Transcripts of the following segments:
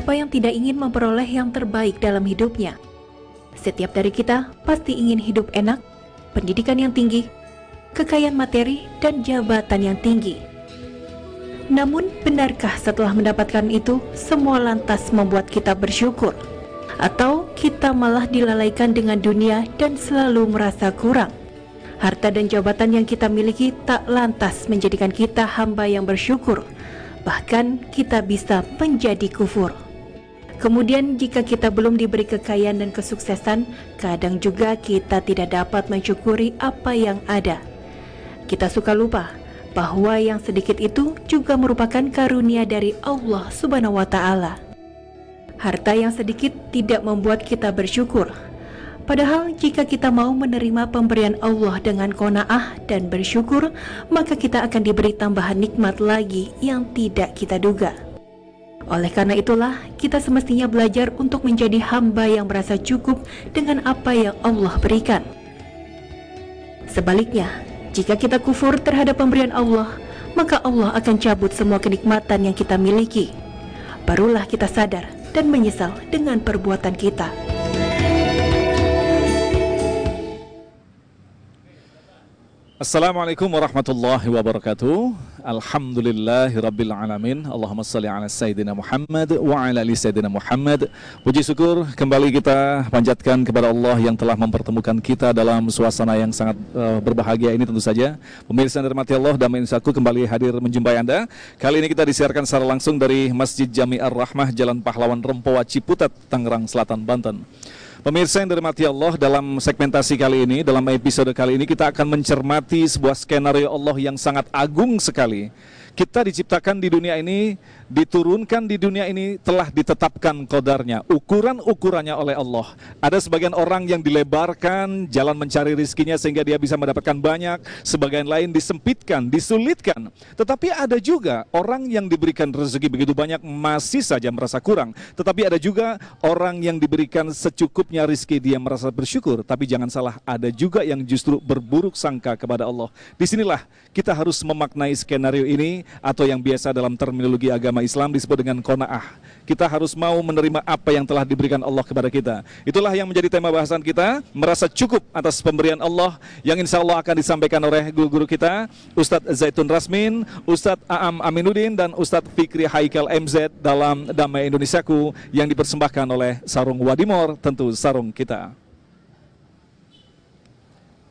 siapa yang tidak ingin memperoleh yang terbaik dalam hidupnya? Setiap dari kita pasti ingin hidup enak, pendidikan yang tinggi, kekayaan materi, dan jabatan yang tinggi. Namun, benarkah setelah mendapatkan itu, semua lantas membuat kita bersyukur? Atau kita malah dilalaikan dengan dunia dan selalu merasa kurang? Harta dan jabatan yang kita miliki tak lantas menjadikan kita hamba yang bersyukur, bahkan kita bisa menjadi kufur. Kemudian jika kita belum diberi kekayaan dan kesuksesan, kadang juga kita tidak dapat mensyukuri apa yang ada. Kita suka lupa bahwa yang sedikit itu juga merupakan karunia dari Allah Subhanahu wa taala. Harta yang sedikit tidak membuat kita bersyukur, Padahal jika kita mau menerima pemberian Allah dengan kona'ah dan bersyukur, maka kita akan diberi tambahan nikmat lagi yang tidak kita duga. Oleh karena itulah, kita semestinya belajar untuk menjadi hamba yang merasa cukup dengan apa yang Allah berikan. Sebaliknya, jika kita kufur terhadap pemberian Allah, maka Allah akan cabut semua kenikmatan yang kita miliki. Barulah kita sadar dan menyesal dengan perbuatan kita. Assalamualaikum warahmatullahi wabarakatuh. Alhamdulillahi rabbil alamin. Allahumma salli ala Sayyidina Muhammad Wa ala ali Sayyidina Muhammad. Puji syukur kembali kita panjatkan kepada Allah Yang telah mempertemukan kita dalam suasana yang sangat uh, berbahagia ini tentu saja. Pemirsa dan mati Allah Damai Insaku kembali hadir menjumpai Anda. Kali ini kita disiarkan secara langsung dari Masjid Jami Ar-Rahmah Jalan Pahlawan Rempoa Ciputat, Tangerang Selatan, Banten Pemirsa yang dirahmati Allah dalam segmentasi kali ini, dalam episode kali ini kita akan mencermati sebuah skenario Allah yang sangat agung sekali. Kita diciptakan di dunia ini diturunkan di dunia ini telah ditetapkan kodarnya, ukuran-ukurannya oleh Allah. Ada sebagian orang yang dilebarkan jalan mencari rizkinya sehingga dia bisa mendapatkan banyak, sebagian lain disempitkan, disulitkan. Tetapi ada juga orang yang diberikan rezeki begitu banyak masih saja merasa kurang. Tetapi ada juga orang yang diberikan secukupnya rizki dia merasa bersyukur. Tapi jangan salah, ada juga yang justru berburuk sangka kepada Allah. Di sinilah kita harus memaknai skenario ini atau yang biasa dalam terminologi agama agama Islam disebut dengan kona'ah. Kita harus mau menerima apa yang telah diberikan Allah kepada kita. Itulah yang menjadi tema bahasan kita, merasa cukup atas pemberian Allah yang insya Allah akan disampaikan oleh guru-guru kita, Ustadz Zaitun Rasmin, Ustadz Aam Aminuddin, dan Ustadz Fikri Haikal MZ dalam Damai Indonesiaku yang dipersembahkan oleh Sarung Wadimor, tentu sarung kita.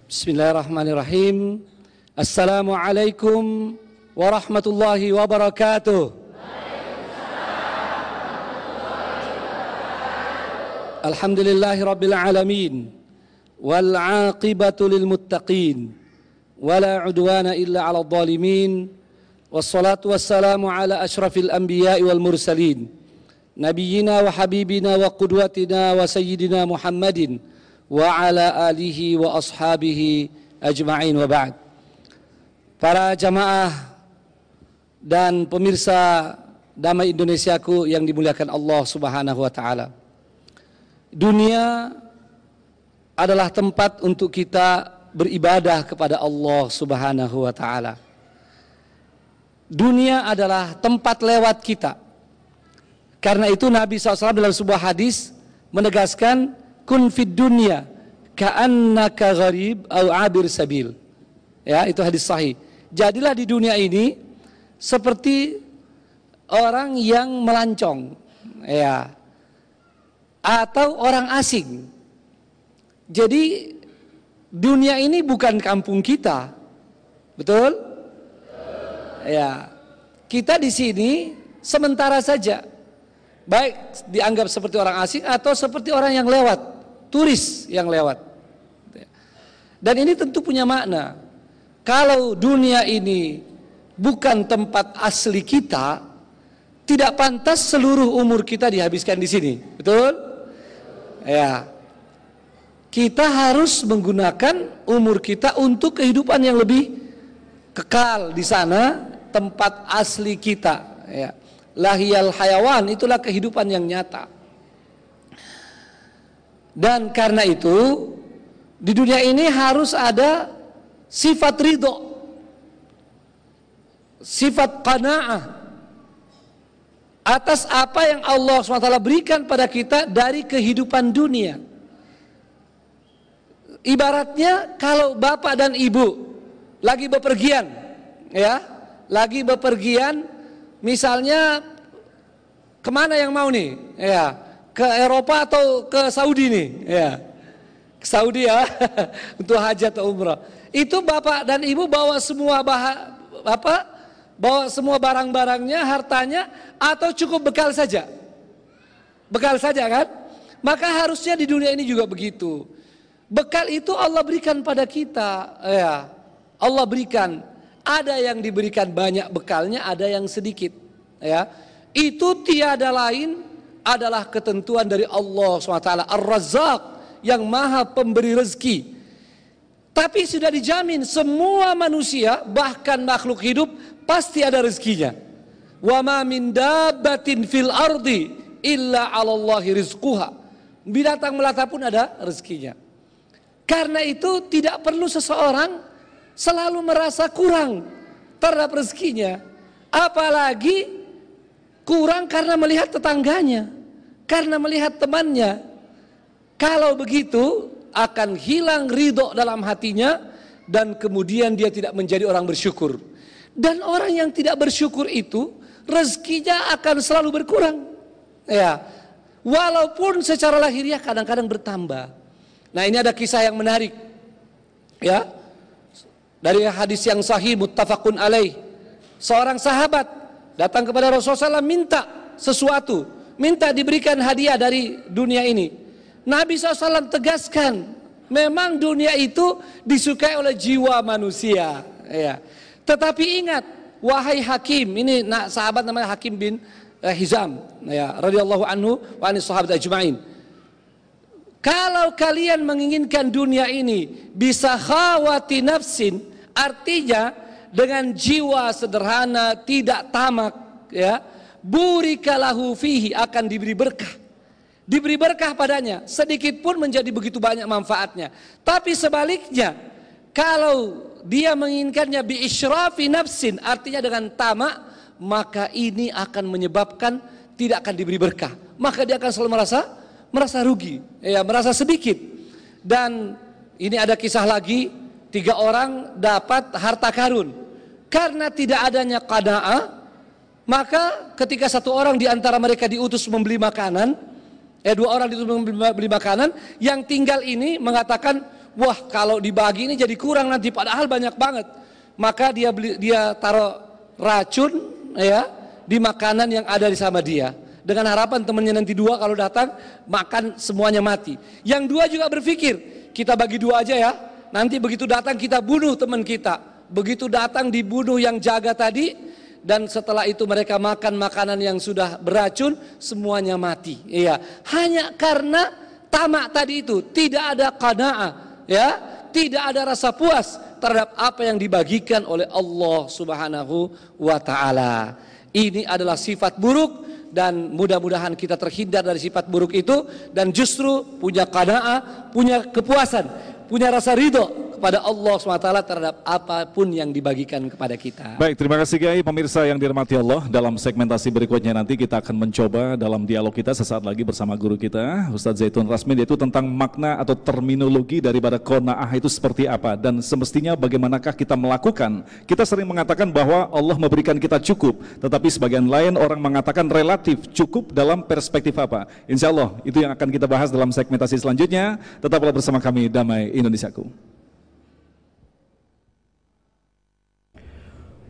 Bismillahirrahmanirrahim. Assalamualaikum warahmatullahi wabarakatuh. الحمد لله رب العالمين والعاقبة للمتقين ولا عدوان إلا على الظالمين والصلاة والسلام على أشرف الأنبياء والمرسلين نبينا وحبيبنا وقدوتنا وسيدنا محمد وعلى آله وأصحابه أجمعين وبعد Para jamaah dan pemirsa Damai Indonesiaku yang dimuliakan Allah Subhanahu wa taala. Dunia adalah tempat untuk kita beribadah kepada Allah Subhanahu wa taala. Dunia adalah tempat lewat kita. Karena itu Nabi SAW dalam sebuah hadis menegaskan kun fid dunya ka'annaka gharib au abir sabil. Ya, itu hadis sahih. Jadilah di dunia ini seperti orang yang melancong. Ya, atau orang asing. Jadi dunia ini bukan kampung kita. Betul? Ya. Kita di sini sementara saja. Baik dianggap seperti orang asing atau seperti orang yang lewat, turis yang lewat. Dan ini tentu punya makna. Kalau dunia ini bukan tempat asli kita, tidak pantas seluruh umur kita dihabiskan di sini. Betul? Ya. Kita harus menggunakan umur kita untuk kehidupan yang lebih kekal di sana, tempat asli kita, ya. Lahiyal hayawan itulah kehidupan yang nyata. Dan karena itu di dunia ini harus ada sifat ridho, sifat qanaah, atas apa yang Allah SWT berikan pada kita dari kehidupan dunia. Ibaratnya kalau bapak dan ibu lagi bepergian, ya, lagi bepergian, misalnya ke mana yang mau nih, ya, ke Eropa atau ke Saudi nih, ya, ke Saudi ya, untuk hajat atau umrah. Itu bapak dan ibu bawa semua bah apa, bawa semua barang-barangnya, hartanya, atau cukup bekal saja, bekal saja kan? Maka harusnya di dunia ini juga begitu. Bekal itu Allah berikan pada kita, ya. Allah berikan. Ada yang diberikan banyak bekalnya, ada yang sedikit, ya. Itu tiada lain adalah ketentuan dari Allah SWT Ar-Razzaq yang maha pemberi rezeki tapi sudah dijamin semua manusia bahkan makhluk hidup pasti ada rezekinya wa ma min dabbatin fil ardi illa 'ala Allahi rizquha binatang melata pun ada rezekinya karena itu tidak perlu seseorang selalu merasa kurang terhadap rezekinya. Apalagi kurang karena melihat tetangganya, karena melihat temannya. Kalau begitu akan hilang ridho dalam hatinya dan kemudian dia tidak menjadi orang bersyukur. Dan orang yang tidak bersyukur itu rezekinya akan selalu berkurang. Ya. Walaupun secara lahiriah kadang-kadang bertambah. Nah ini ada kisah yang menarik ya dari hadis yang sahih muttafaqun alaih seorang sahabat datang kepada Rasulullah SAW minta sesuatu minta diberikan hadiah dari dunia ini Nabi SAW tegaskan memang dunia itu disukai oleh jiwa manusia. Ya. Tetapi ingat wahai hakim ini nak sahabat namanya Hakim bin eh, Hizam ya radhiyallahu anhu wa anis sahabat ajmain. Kalau kalian menginginkan dunia ini bisa khawati nafsin, artinya dengan jiwa sederhana, tidak tamak, ya, burikalahu fihi akan diberi berkah. Diberi berkah padanya, sedikit pun menjadi begitu banyak manfaatnya. Tapi sebaliknya, kalau dia menginginkannya bi isyrafi nafsin, artinya dengan tamak, maka ini akan menyebabkan tidak akan diberi berkah. Maka dia akan selalu merasa merasa rugi, ya merasa sedikit. Dan ini ada kisah lagi, tiga orang dapat harta karun. Karena tidak adanya qanaah, maka ketika satu orang di antara mereka diutus membeli makanan, eh dua orang diutus membeli makanan, yang tinggal ini mengatakan, wah kalau dibagi ini jadi kurang nanti, padahal banyak banget. Maka dia beli, dia taruh racun, ya di makanan yang ada di sama dia dengan harapan temannya nanti dua kalau datang makan semuanya mati. Yang dua juga berpikir, kita bagi dua aja ya. Nanti begitu datang kita bunuh teman kita. Begitu datang dibunuh yang jaga tadi dan setelah itu mereka makan makanan yang sudah beracun semuanya mati. Iya, hanya karena tamak tadi itu tidak ada qanaah, ya, tidak ada rasa puas terhadap apa yang dibagikan oleh Allah Subhanahu wa taala. Ini adalah sifat buruk dan mudah-mudahan kita terhindar dari sifat buruk itu dan justru punya qanaah, punya kepuasan, punya rasa ridho kepada Allah SWT terhadap apa pun yang dibagikan kepada kita. Baik, terima kasih Kiai pemirsa yang dirahmati Allah. Dalam segmentasi berikutnya nanti kita akan mencoba dalam dialog kita sesaat lagi bersama guru kita Ustadz Zaitun Rasmin yaitu tentang makna atau terminologi daripada qanaah itu seperti apa dan semestinya bagaimanakah kita melakukan. Kita sering mengatakan bahwa Allah memberikan kita cukup, tetapi sebagian lain orang mengatakan relatif cukup dalam perspektif apa. Insya Allah itu yang akan kita bahas dalam segmentasi selanjutnya. Tetaplah bersama kami Damai Indonesiaku.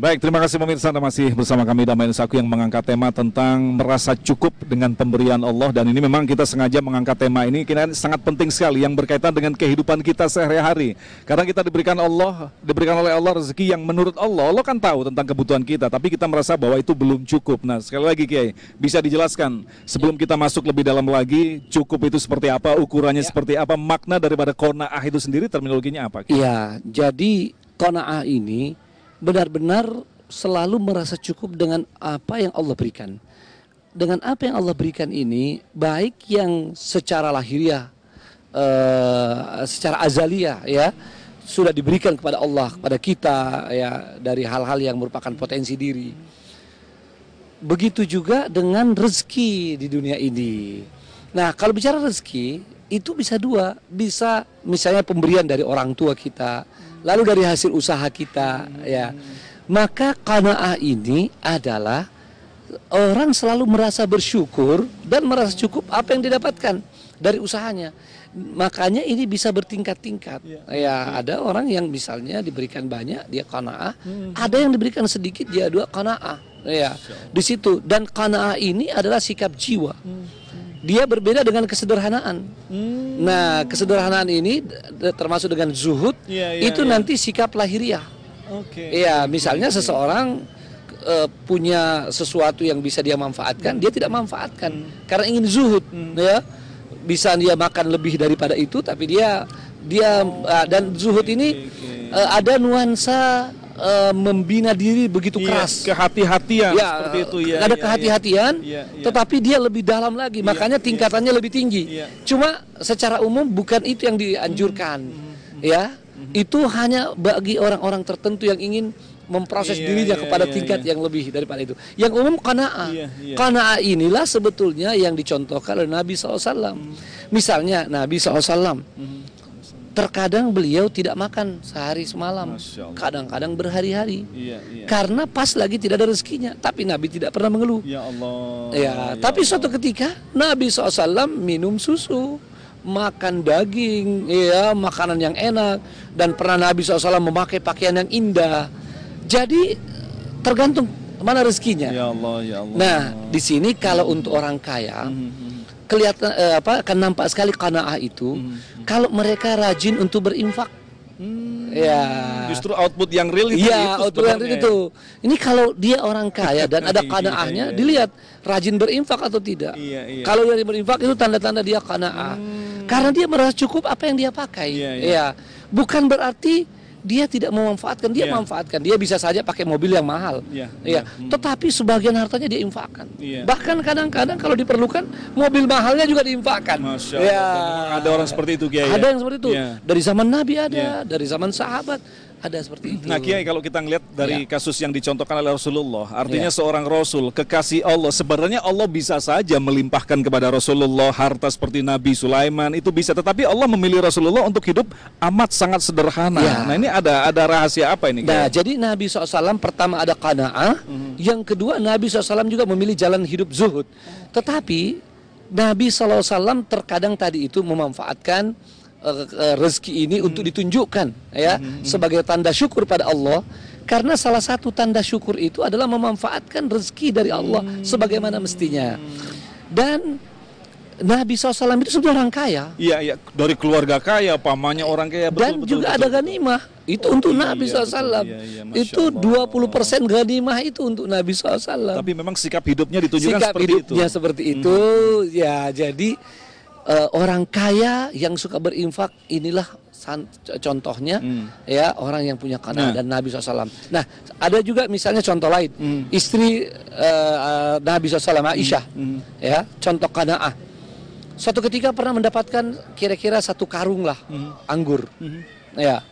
Baik, terima kasih pemirsa Anda masih bersama kami Damai Saku yang mengangkat tema tentang merasa cukup dengan pemberian Allah dan ini memang kita sengaja mengangkat tema ini kira sangat penting sekali yang berkaitan dengan kehidupan kita sehari-hari. Karena kita diberikan Allah, diberikan oleh Allah rezeki yang menurut Allah, Allah kan tahu tentang kebutuhan kita, tapi kita merasa bahwa itu belum cukup. Nah, sekali lagi Kiai, bisa dijelaskan sebelum kita masuk lebih dalam lagi, cukup itu seperti apa, ukurannya seperti apa, makna daripada qanaah itu sendiri terminologinya apa? Iya, jadi qanaah ini benar-benar selalu merasa cukup dengan apa yang Allah berikan. Dengan apa yang Allah berikan ini, baik yang secara lahiriah, eh, secara azaliah ya, sudah diberikan kepada Allah, kepada kita ya dari hal-hal yang merupakan potensi diri. Begitu juga dengan rezeki di dunia ini. Nah, kalau bicara rezeki, itu bisa dua, bisa misalnya pemberian dari orang tua kita, lalu dari hasil usaha kita ya. Maka qanaah ini adalah orang selalu merasa bersyukur dan merasa cukup apa yang didapatkan dari usahanya. Makanya ini bisa bertingkat-tingkat. Ya ada orang yang misalnya diberikan banyak dia qanaah. Ada yang diberikan sedikit dia dua qanaah. Ya di situ. Dan qanaah ini adalah sikap jiwa dia berbeda dengan kesederhanaan. Hmm. Nah, kesederhanaan ini termasuk dengan zuhud Iya, iya, itu iya. nanti sikap lahiriah. Oke. Iya, misalnya seseorang eh, punya sesuatu yang bisa dia manfaatkan, dia tidak manfaatkan Hmm. karena ingin zuhud, ya. Bisa dia makan lebih daripada itu, tapi dia dia ah, dan zuhud ini eh, ada nuansa eh, membina diri begitu Iya, keras. kehati-hatian Ya, seperti itu ya. ada ya, kehati-hatian, Iya, iya. tetapi dia lebih dalam lagi, makanya iya. tingkatannya lebih tinggi. Iya. Cuma secara umum bukan itu yang dianjurkan, Hmm, ya. Itu hanya bagi orang-orang tertentu yang ingin memproses Iya, dirinya iya, kepada iya, tingkat iya. yang lebih daripada itu. Yang umum qanaah. Iya, iya. Inilah sebetulnya yang dicontohkan oleh Nabi SAW. Hmm. Misalnya Nabi SAW, terkadang beliau tidak makan sehari semalam, kadang-kadang berhari-hari. Iya, iya. Karena pas lagi tidak ada rezekinya, tapi Nabi tidak pernah mengeluh. Ya Allah. Ya, tapi Allah. suatu ketika Nabi SAW minum susu, makan daging, ya makanan yang enak, dan pernah Nabi SAW memakai pakaian yang indah. Jadi tergantung mana rezekinya. Ya Allah, ya Allah. Nah, di sini kalau untuk orang kaya, Mhm. Kelihatan eh, apa akan nampak sekali kanaah itu kalau mereka rajin untuk berinfak. Hmm, Ya. Justru output yang real itu Iya, itu auto yang sebenarnya. itu. Ini kalau dia orang kaya dan ada Iya, kanaahnya, iya. dilihat rajin berinfak atau tidak. Iya, iya. Kalau dia berinfak itu tanda-tanda dia kanaah. Karena dia merasa cukup apa yang dia pakai. Iya, iya. Iya. Bukan berarti dia tidak memanfaatkan, dia Iya. memanfaatkan. Dia bisa saja pakai mobil yang mahal. Iya, Iya. iya. Hmm. Tetapi sebagian hartanya dia infakkan. Iya. Bahkan kadang-kadang kalau diperlukan mobil mahalnya juga diinfakkan. Masya Allah. Iya. Memang ada orang seperti itu, Kiai, ya? Ada yang seperti itu. Iya. Dari zaman Nabi ada, Iya. dari zaman sahabat ada seperti itu. Nah Kiai kalau kita ngelihat dari Ya. kasus yang dicontohkan oleh Rasulullah Artinya Ya. seorang Rasul, kekasih Allah Sebenarnya Allah bisa saja melimpahkan kepada Rasulullah Harta seperti Nabi Sulaiman Itu bisa, tetapi Allah memilih Rasulullah untuk hidup amat sangat sederhana Ya. Nah ini ada ada rahasia apa ini Nah, Kiai? jadi Nabi SAW pertama ada qanaah, Mhm. yang kedua Nabi SAW juga memilih jalan hidup zuhud. Tetapi Nabi SAW terkadang tadi itu memanfaatkan eh, eh, rezeki ini Mhm. untuk ditunjukkan ya sebagai tanda syukur pada Allah. Karena salah satu tanda syukur itu adalah memanfaatkan rezeki dari Allah Mhm. sebagaimana mestinya. Dan Nabi SAW itu sebenarnya orang kaya. Iya, iya, dari keluarga kaya, pamannya orang kaya betul, dan betul, juga betul, ada betul. ganimah itu Oh, untuk iya, Nabi betul. SAW Iya, iya, Masya itu Allah. 20% ganimah itu untuk Nabi SAW Tapi memang sikap hidupnya ditunjukkan sikap seperti hidupnya itu seperti itu ya jadi eh, orang kaya yang suka berinfak inilah san- contohnya Hmm. ya orang yang punya Nah. kana dan Nabi SAW nah ada juga misalnya contoh lain Hmm. istri eh, Nabi SAW Aisyah Hmm. ya contoh kanaah suatu ketika pernah mendapatkan kira-kira satu karung lah Hmm. anggur ya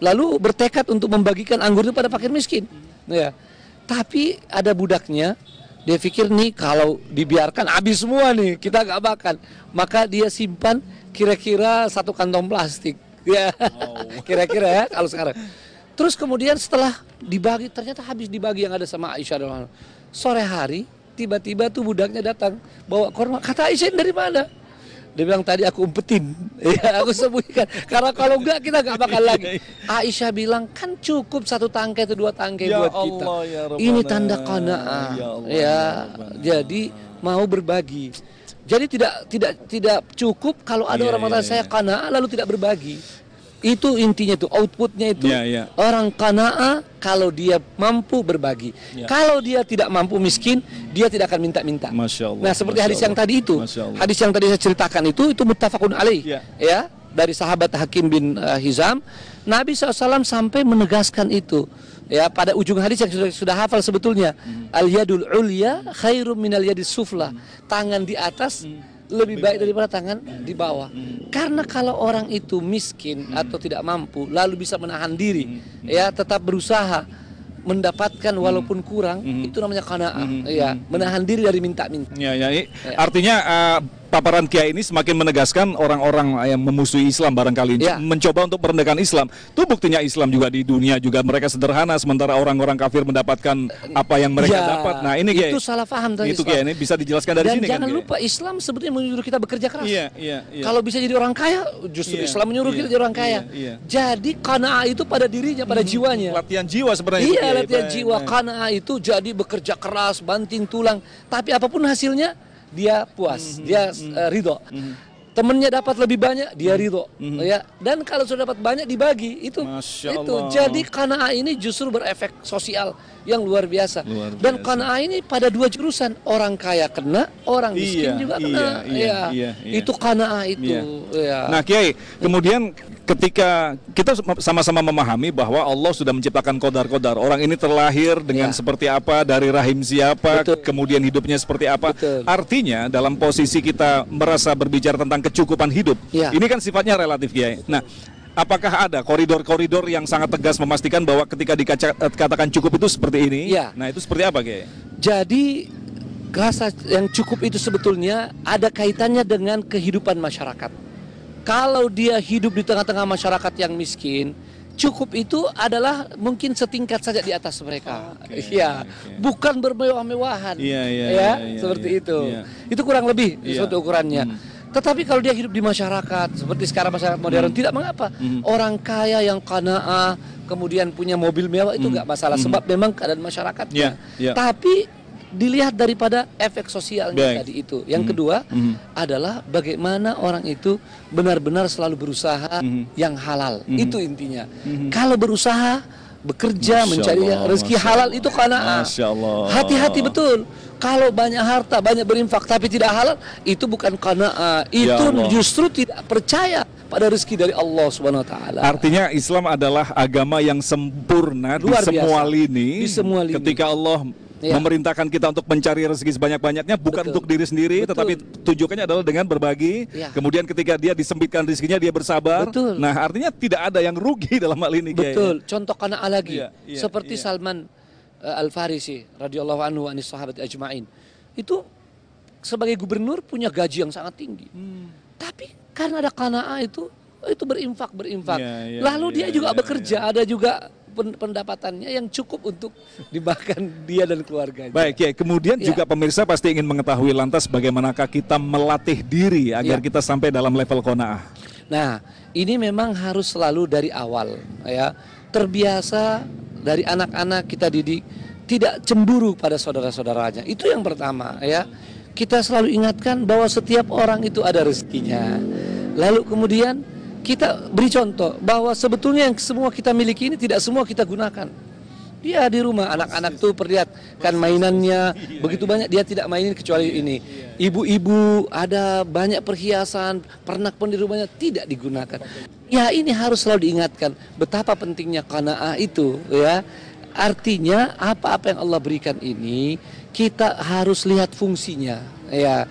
lalu bertekad untuk membagikan anggur itu pada fakir miskin ya tapi ada budaknya dia pikir nih kalau dibiarkan habis semua nih kita nggak makan. Maka dia simpan kira-kira satu kantong plastik. Ya kira-kira ya kalau sekarang. Terus kemudian setelah dibagi ternyata habis dibagi yang ada sama Aisyah dan sore hari tiba-tiba tuh budaknya datang bawa korma. Kata Aisyah "Ini dari mana Dia bilang tadi aku umpetin, ya aku sembunyikan. Karena kalau enggak kita nggak bakal lagi. Aisyah bilang kan cukup satu tangkai atau dua tangkai Ya buat kita. Allah, ya Rabbana. Ini tanda qanaah. Ya Allah, Ya, ya jadi mau berbagi. Jadi tidak tidak tidak cukup kalau ada Iya, orang mengatakan iya, saya iya. qanaah lalu tidak berbagi. Itu intinya itu, outputnya itu Iya, iya. orang qanaah kalau dia mampu berbagi. Ya. Kalau dia tidak mampu miskin, dia tidak akan minta-minta. Masya Allah, Nah, seperti Masya hadis yang Allah. tadi itu. Hadis yang tadi saya ceritakan itu itu muttafaqun alaih. Ya. Ya, dari sahabat Hakim bin uh, Hizam, Nabi SAW sampai menegaskan itu. Ya, pada ujung hadis yang sudah, sudah hafal sebetulnya. Hmm. Al yadul ulya khairum minal yadis sufla. Tangan di atas Hmm. Lebih baik daripada tangan di bawah. Karena kalau orang itu miskin Hmm. atau tidak mampu lalu bisa menahan diri, ya tetap berusaha mendapatkan Hmm. walaupun kurang, itu namanya qanaah, ya, menahan diri dari minta-minta. Ya, ya. i- Artinya eh, paparan Kiai ini semakin menegaskan orang-orang yang memusuhi Islam barangkali Ya. mencoba untuk merendahkan Islam. Itu buktinya Islam juga di dunia juga mereka sederhana sementara orang-orang kafir mendapatkan apa yang mereka Ya, dapat. Nah, ini Kiai. itu salah paham tadi. Itu. Kiai ini bisa dijelaskan dari Dan sini kan. jangan lupa Islam sebetulnya menyuruh kita bekerja keras. Iya, iya, iya. Kalau bisa jadi orang kaya, justru Iya, Islam menyuruh iya, kita jadi orang kaya. iya, iya. Jadi qanaah itu pada dirinya, pada jiwanya. latihan jiwa sebenarnya Iya latihan Baik, jiwa baik. Qanaah itu jadi bekerja keras banting tulang tapi apa pun hasilnya dia puas Mhm, dia eh, ridho temennya dapat lebih banyak dia ridho ya dan kalau sudah dapat banyak dibagi itu Mhm. Masya itu Allah. jadi Qanaah ini justru berefek sosial yang luar biasa Luar dan biasa. Qanaah ini pada dua jurusan orang kaya kena orang miskin Iya, juga iya, kena iya, Ya. iya, iya. itu Qanaah itu Iya. ya. Nah, Kiai, kemudian ketika kita sama-sama memahami bahwa Allah sudah menciptakan kodar-kodar, orang ini terlahir dengan Ya. seperti apa, dari rahim siapa, Betul. kemudian hidupnya seperti apa. Betul. Artinya dalam posisi kita merasa berbicara tentang kecukupan hidup, Ya. ini kan sifatnya relatif, Kiai. Nah, apakah ada koridor-koridor yang sangat tegas memastikan bahwa ketika dikatakan cukup itu seperti ini? Ya. Nah, itu seperti apa, Kiai? Jadi rasa yang cukup itu sebetulnya ada kaitannya dengan kehidupan masyarakat. Kalau dia hidup di tengah-tengah masyarakat yang miskin, cukup itu adalah mungkin setingkat saja di atas mereka. Oke, Iya, oke. bukan bermewah-mewahan. Iya, iya, ya, iya, iya, seperti iya, itu. iya. Itu kurang lebih Iya. suatu ukurannya. Hmm. Tetapi kalau dia hidup di masyarakat seperti sekarang masyarakat modern tidak mengapa. Hmm. Orang kaya yang qanaah kemudian punya mobil mewah itu nggak masalah sebab memang keadaan masyarakatnya. Hmm. Iya, iya. Tapi dilihat daripada efek sosialnya Baik. tadi itu. Yang kedua Mhm. adalah bagaimana orang itu benar-benar selalu berusaha Mhm. yang halal. Mhm. Itu intinya. Kalau berusaha bekerja Masya mencari Allah, rezeki Masya halal Allah. itu karena hati-hati betul. Kalau banyak harta, banyak berinfak tapi tidak halal, itu bukan karena Ya itu Allah. justru tidak percaya pada rezeki dari Allah Subhanahu wa taala. Artinya Islam adalah agama yang sempurna Luar di semua biasa. lini. Di semua lini. Ketika Allah Ya. memerintahkan kita untuk mencari rezeki sebanyak-banyaknya bukan Betul. untuk diri sendiri Betul. tetapi tujuannya adalah dengan berbagi. Ya. Kemudian ketika dia disempitkan rezekinya dia bersabar. Betul. Nah, artinya tidak ada yang rugi dalam hal ini. Betul. Contoh kana lagi. Iya, iya, Seperti iya. Salman uh, Al Farisi radhiyallahu anhu anis sahabat ajmain. Itu sebagai gubernur punya gaji yang sangat tinggi. Hmm. Tapi karena ada qanaah itu itu berinfak berinfak. Iya, iya, Lalu iya, dia juga iya, bekerja, ada juga pendapatannya yang cukup untuk dimakan dia dan keluarganya. Baik, ya. Kemudian Ya. juga pemirsa pasti ingin mengetahui lantas bagaimanakah kita melatih diri agar Ya. kita sampai dalam level qanaah. Nah, ini memang harus selalu dari awal ya. Terbiasa dari anak-anak kita didik tidak cemburu pada saudara-saudaranya. Itu yang pertama ya. Kita selalu ingatkan bahwa setiap orang itu ada rezekinya. Lalu kemudian kita beri contoh bahwa sebetulnya yang semua kita miliki ini tidak semua kita gunakan. Dia di rumah anak-anak tuh perlihatkan mainannya begitu banyak dia tidak mainin kecuali ini. Ibu-ibu ada banyak perhiasan, pernak pun di rumahnya tidak digunakan. Ya ini harus selalu diingatkan betapa pentingnya qanaah itu ya. Artinya apa-apa yang Allah berikan ini kita harus lihat fungsinya ya.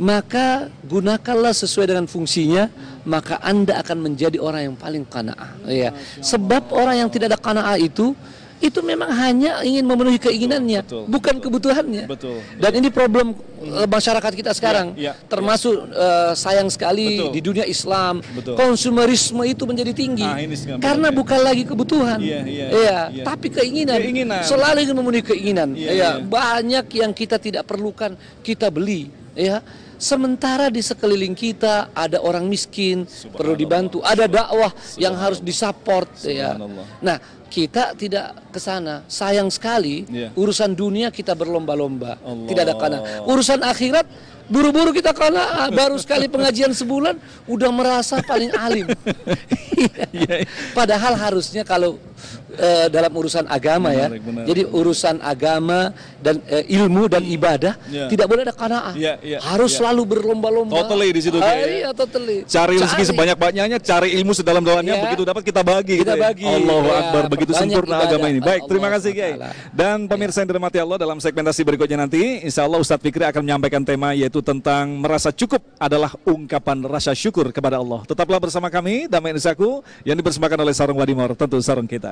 Maka gunakanlah sesuai dengan fungsinya, maka Anda akan menjadi orang yang paling qanaah ya. Sebab orang yang tidak ada qanaah itu itu memang hanya ingin memenuhi keinginannya, Betul, bukan betul. kebutuhannya. Betul, Dan ini problem eh, masyarakat kita sekarang, Ya, ya, termasuk eh, sayang sekali Betul. di dunia Islam, Betul. konsumerisme itu menjadi tinggi, Ah, ini karena ya. bukan lagi kebutuhan, Iya, iya, Iya, iya. tapi keinginan. Keinginan. selalu ingin memenuhi keinginan. Iya, Iya, iya. banyak yang kita tidak perlukan kita beli, ya. Sementara di sekeliling kita ada orang miskin perlu dibantu, ada dakwah yang harus disupport ya. Nah, kita tidak ke sana. Sayang sekali Iya. urusan dunia kita berlomba-lomba, tidak ada kana. Urusan akhirat buru-buru kita kana baru sekali pengajian sebulan udah merasa paling alim. Iya, iya. Padahal harusnya kalau eh, dalam urusan agama ya. Menarik, benar. Jadi urusan agama dan eh, ilmu dan ibadah Iya. tidak boleh ada kanaah. Iya, iya, Harus iya. selalu berlomba-lomba. Totally di situ, Ah, Kiai, ya. Iya, totally. Cari rezeki sebanyak-banyaknya, cari ilmu sedalam-dalamnya, Iya. begitu dapat kita bagi. Kita gitu ya. bagi. Allahu Ya, Akbar, begitu sempurna ibadah. agama ini. Baik, terima kasih Kiai. Dan pemirsa yang dirahmati Allah dalam segmentasi berikutnya nanti, insya Allah Ustadz Fikri akan menyampaikan tema yaitu tentang merasa cukup adalah ungkapan rasa syukur kepada Allah. Tetaplah bersama kami, Damai Indonesaku, yang dipersembahkan oleh Sarung Wadimor, tentu sarung kita.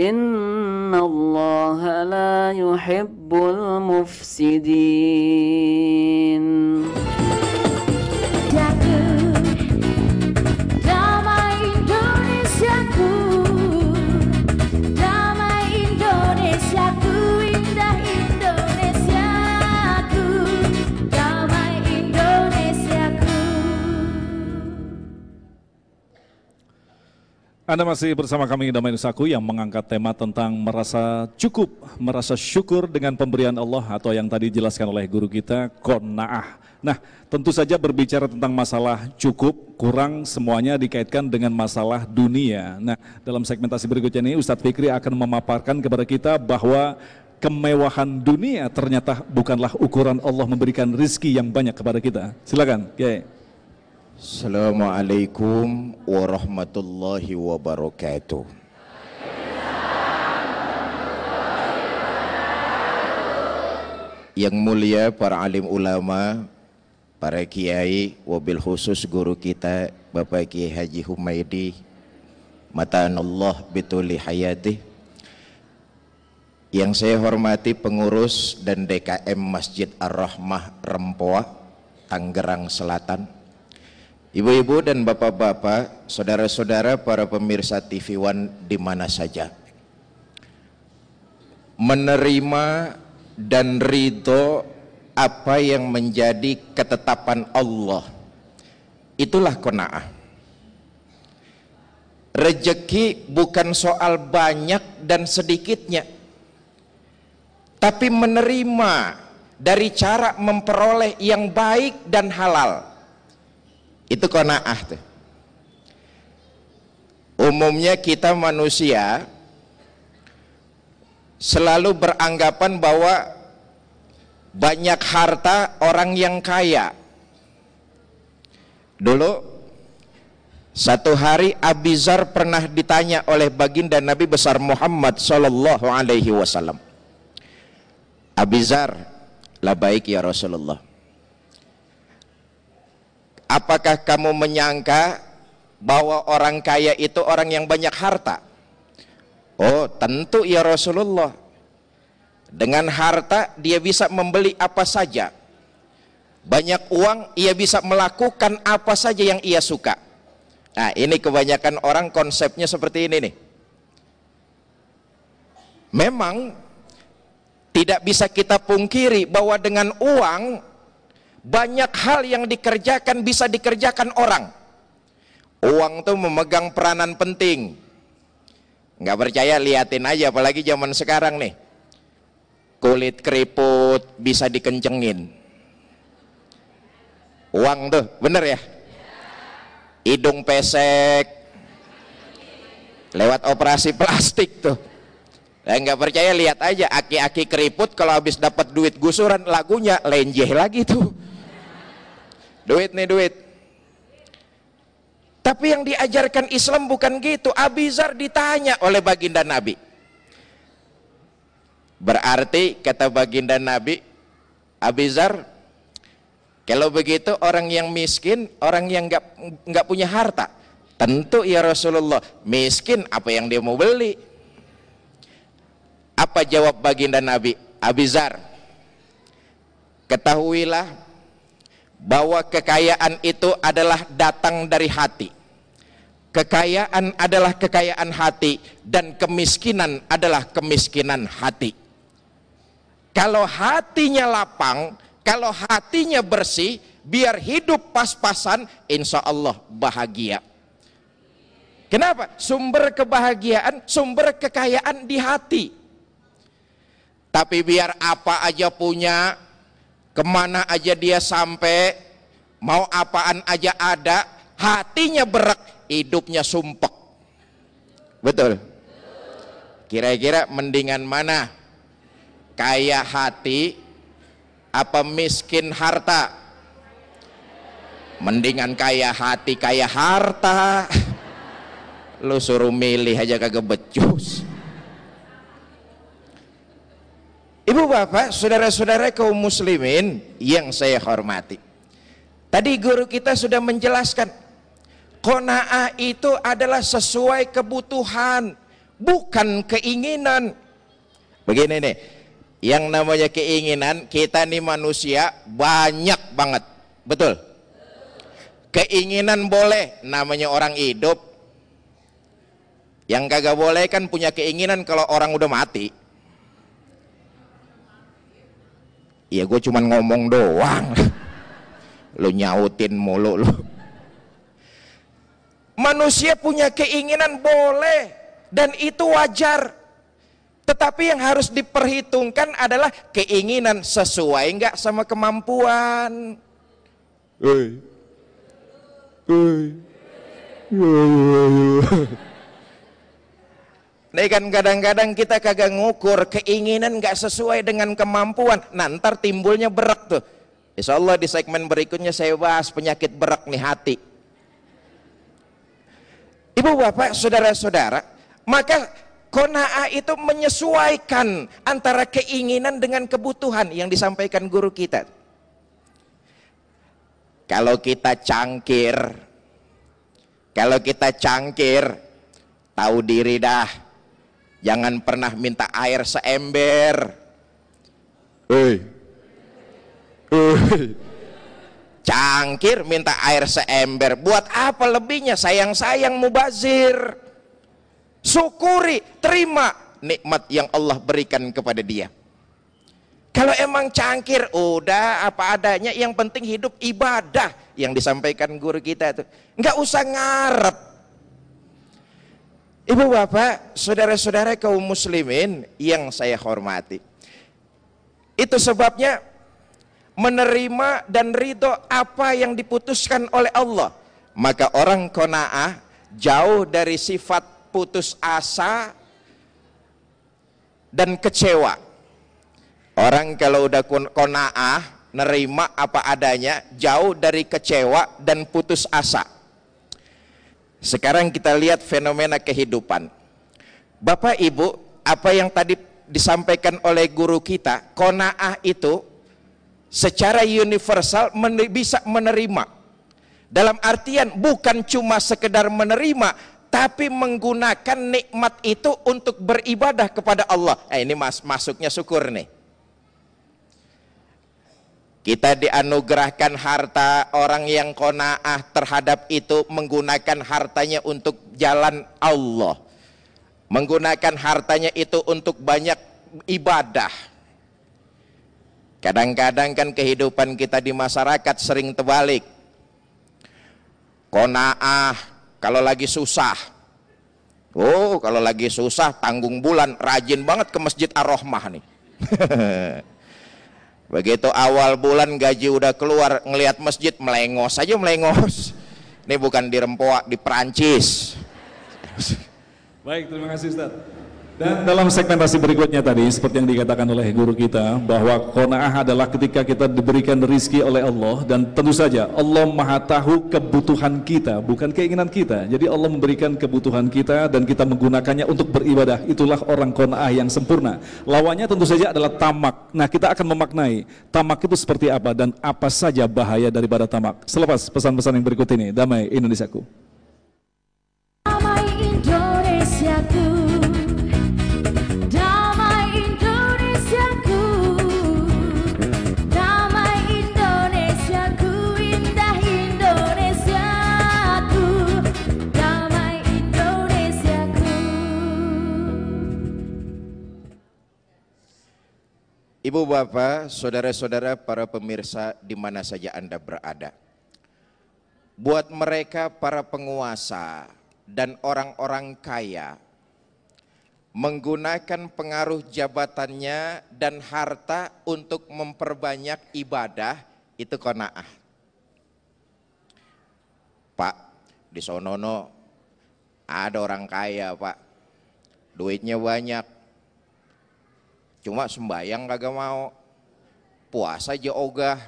إن الله لا يحب المفسدين Anda masih bersama kami Damai Nusaku yang mengangkat tema tentang merasa cukup, merasa syukur dengan pemberian Allah atau yang tadi dijelaskan oleh guru kita, kona'ah. Nah, tentu saja berbicara tentang masalah cukup, kurang, semuanya dikaitkan dengan masalah dunia. Nah, dalam segmentasi berikutnya ini Ustadz Fikri akan memaparkan kepada kita bahwa kemewahan dunia ternyata bukanlah ukuran Allah memberikan rizki yang banyak kepada kita. Silakan, Kiai. Assalamualaikum warahmatullahi wabarakatuh. Yang mulia para alim ulama, para kiai, wabil khusus guru kita Bapak Kiai Haji Humaidi, matanallah bituli hayati. Yang saya hormati pengurus dan DKM Masjid Ar-Rahmah Rempoa, Tangerang Selatan. Ibu-ibu dan bapak-bapak, saudara-saudara para pemirsa TV One di mana saja. Menerima dan ridho apa yang menjadi ketetapan Allah. Itulah kona'ah. Rezeki bukan soal banyak dan sedikitnya. Tapi menerima dari cara memperoleh yang baik dan halal. Itu kona'ah tuh. Umumnya kita manusia selalu beranggapan bahwa banyak harta orang yang kaya. Dulu satu hari Abizar pernah ditanya oleh baginda Nabi besar Muhammad sallallahu alaihi wasallam. Abizar, la baik ya Rasulullah. Apakah kamu menyangka bahwa orang kaya itu orang yang banyak harta? Oh, tentu ya Rasulullah. Dengan harta dia bisa membeli apa saja. Banyak uang ia bisa melakukan apa saja yang ia suka. Nah, ini kebanyakan orang konsepnya seperti ini nih. Memang tidak bisa kita pungkiri bahwa dengan uang banyak hal yang dikerjakan bisa dikerjakan orang. Uang tuh memegang peranan penting. Nggak percaya liatin aja apalagi zaman sekarang nih. Kulit keriput bisa dikencengin. Uang tuh, bener ya? Hidung pesek lewat operasi plastik tuh. Nah, nggak percaya lihat aja aki-aki keriput kalau habis dapat duit gusuran lagunya lenjeh lagi tuh. Duit nih duit. Tapi yang diajarkan Islam bukan gitu. Abizar ditanya oleh baginda Nabi. Berarti kata baginda Nabi, Abizar, kalau begitu orang yang miskin, orang yang nggak nggak punya harta, Tentu ya Rasulullah, miskin apa yang dia mau beli? Apa jawab baginda Nabi? Abizar, ketahuilah bahwa kekayaan itu adalah datang dari hati. Kekayaan adalah kekayaan hati dan kemiskinan adalah kemiskinan hati. Kalau hatinya lapang, kalau hatinya bersih, biar hidup pas-pasan, insya Allah bahagia. Kenapa? Sumber kebahagiaan, sumber kekayaan di hati. Tapi biar apa aja punya, ke mana aja dia sampai, mau apaan aja ada, hatinya berak, hidupnya sumpek. Betul? Kira-kira mendingan mana? Kaya hati, apa miskin harta? Mendingan kaya hati, kaya harta. Lu suruh milih aja kagak becus. Ibu bapak, saudara-saudara kaum muslimin yang saya hormati. Tadi guru kita sudah menjelaskan. Kona'ah itu adalah sesuai kebutuhan, bukan keinginan. Begini nih, yang namanya keinginan, kita nih manusia banyak banget. Betul? Keinginan boleh, namanya orang hidup. Yang kagak boleh kan punya keinginan kalau orang udah mati. Ya gue cuman ngomong doang. Lu nyautin mulu lu. Manusia punya keinginan boleh dan itu wajar. Tetapi yang harus diperhitungkan adalah keinginan sesuai enggak sama kemampuan. Hei. Hei. Nih kan kadang-kadang kita kagak ngukur keinginan nggak sesuai dengan kemampuan. Nah timbulnya berak tuh. Insya Allah di segmen berikutnya saya bahas penyakit berak nih hati. Ibu bapak saudara-saudara, maka kona'ah itu menyesuaikan antara keinginan dengan kebutuhan yang disampaikan guru kita. Kalau kita cangkir, kalau kita cangkir, tahu diri dah Jangan pernah minta air seember. Hei. Hei. Cangkir minta air seember. Buat apa lebihnya? Sayang-sayang mubazir. Syukuri, terima nikmat yang Allah berikan kepada dia. Kalau emang cangkir, udah apa adanya. Yang penting hidup ibadah yang disampaikan guru kita itu. Nggak usah ngarep Ibu bapak, saudara-saudara kaum muslimin yang saya hormati. Itu sebabnya menerima dan ridho apa yang diputuskan oleh Allah. Maka orang kona'ah jauh dari sifat putus asa dan kecewa. Orang kalau udah kona'ah, nerima apa adanya, jauh dari kecewa dan putus asa. Sekarang kita lihat fenomena kehidupan. Bapak Ibu, apa yang tadi disampaikan oleh guru kita, kona'ah itu secara universal men bisa menerima. Dalam artian bukan cuma sekedar menerima, tapi menggunakan nikmat itu untuk beribadah kepada Allah. Eh, ini mas masuknya syukur nih. Kita dianugerahkan harta orang yang kona'ah terhadap itu menggunakan hartanya untuk jalan Allah. Menggunakan hartanya itu untuk banyak ibadah. Kadang-kadang kan kehidupan kita di masyarakat sering terbalik. Kona'ah kalau lagi susah. Oh, kalau lagi susah tanggung bulan rajin banget ke Masjid Ar-Rahmah nih. Begitu awal bulan gaji udah keluar ngelihat masjid melengos aja melengos. Ini bukan di Rempoa, di Perancis. Baik, terima kasih Ustaz. Dan dalam segmentasi berikutnya tadi, seperti yang dikatakan oleh guru kita, bahwa kona'ah adalah ketika kita diberikan rizki oleh Allah, dan tentu saja Allah maha tahu kebutuhan kita, bukan keinginan kita. Jadi Allah memberikan kebutuhan kita, dan kita menggunakannya untuk beribadah. Itulah orang kona'ah yang sempurna. Lawannya tentu saja adalah tamak. Nah kita akan memaknai, tamak itu seperti apa, dan apa saja bahaya daripada tamak. Selepas pesan-pesan yang berikut ini, damai Indonesiaku. Ibu bapak, saudara-saudara para pemirsa di mana saja Anda berada. Buat mereka para penguasa dan orang-orang kaya menggunakan pengaruh jabatannya dan harta untuk memperbanyak ibadah itu kona'ah. Pak, di Sonono ada orang kaya pak, duitnya banyak, cuma sembayang kagak mau, puasa aja ogah,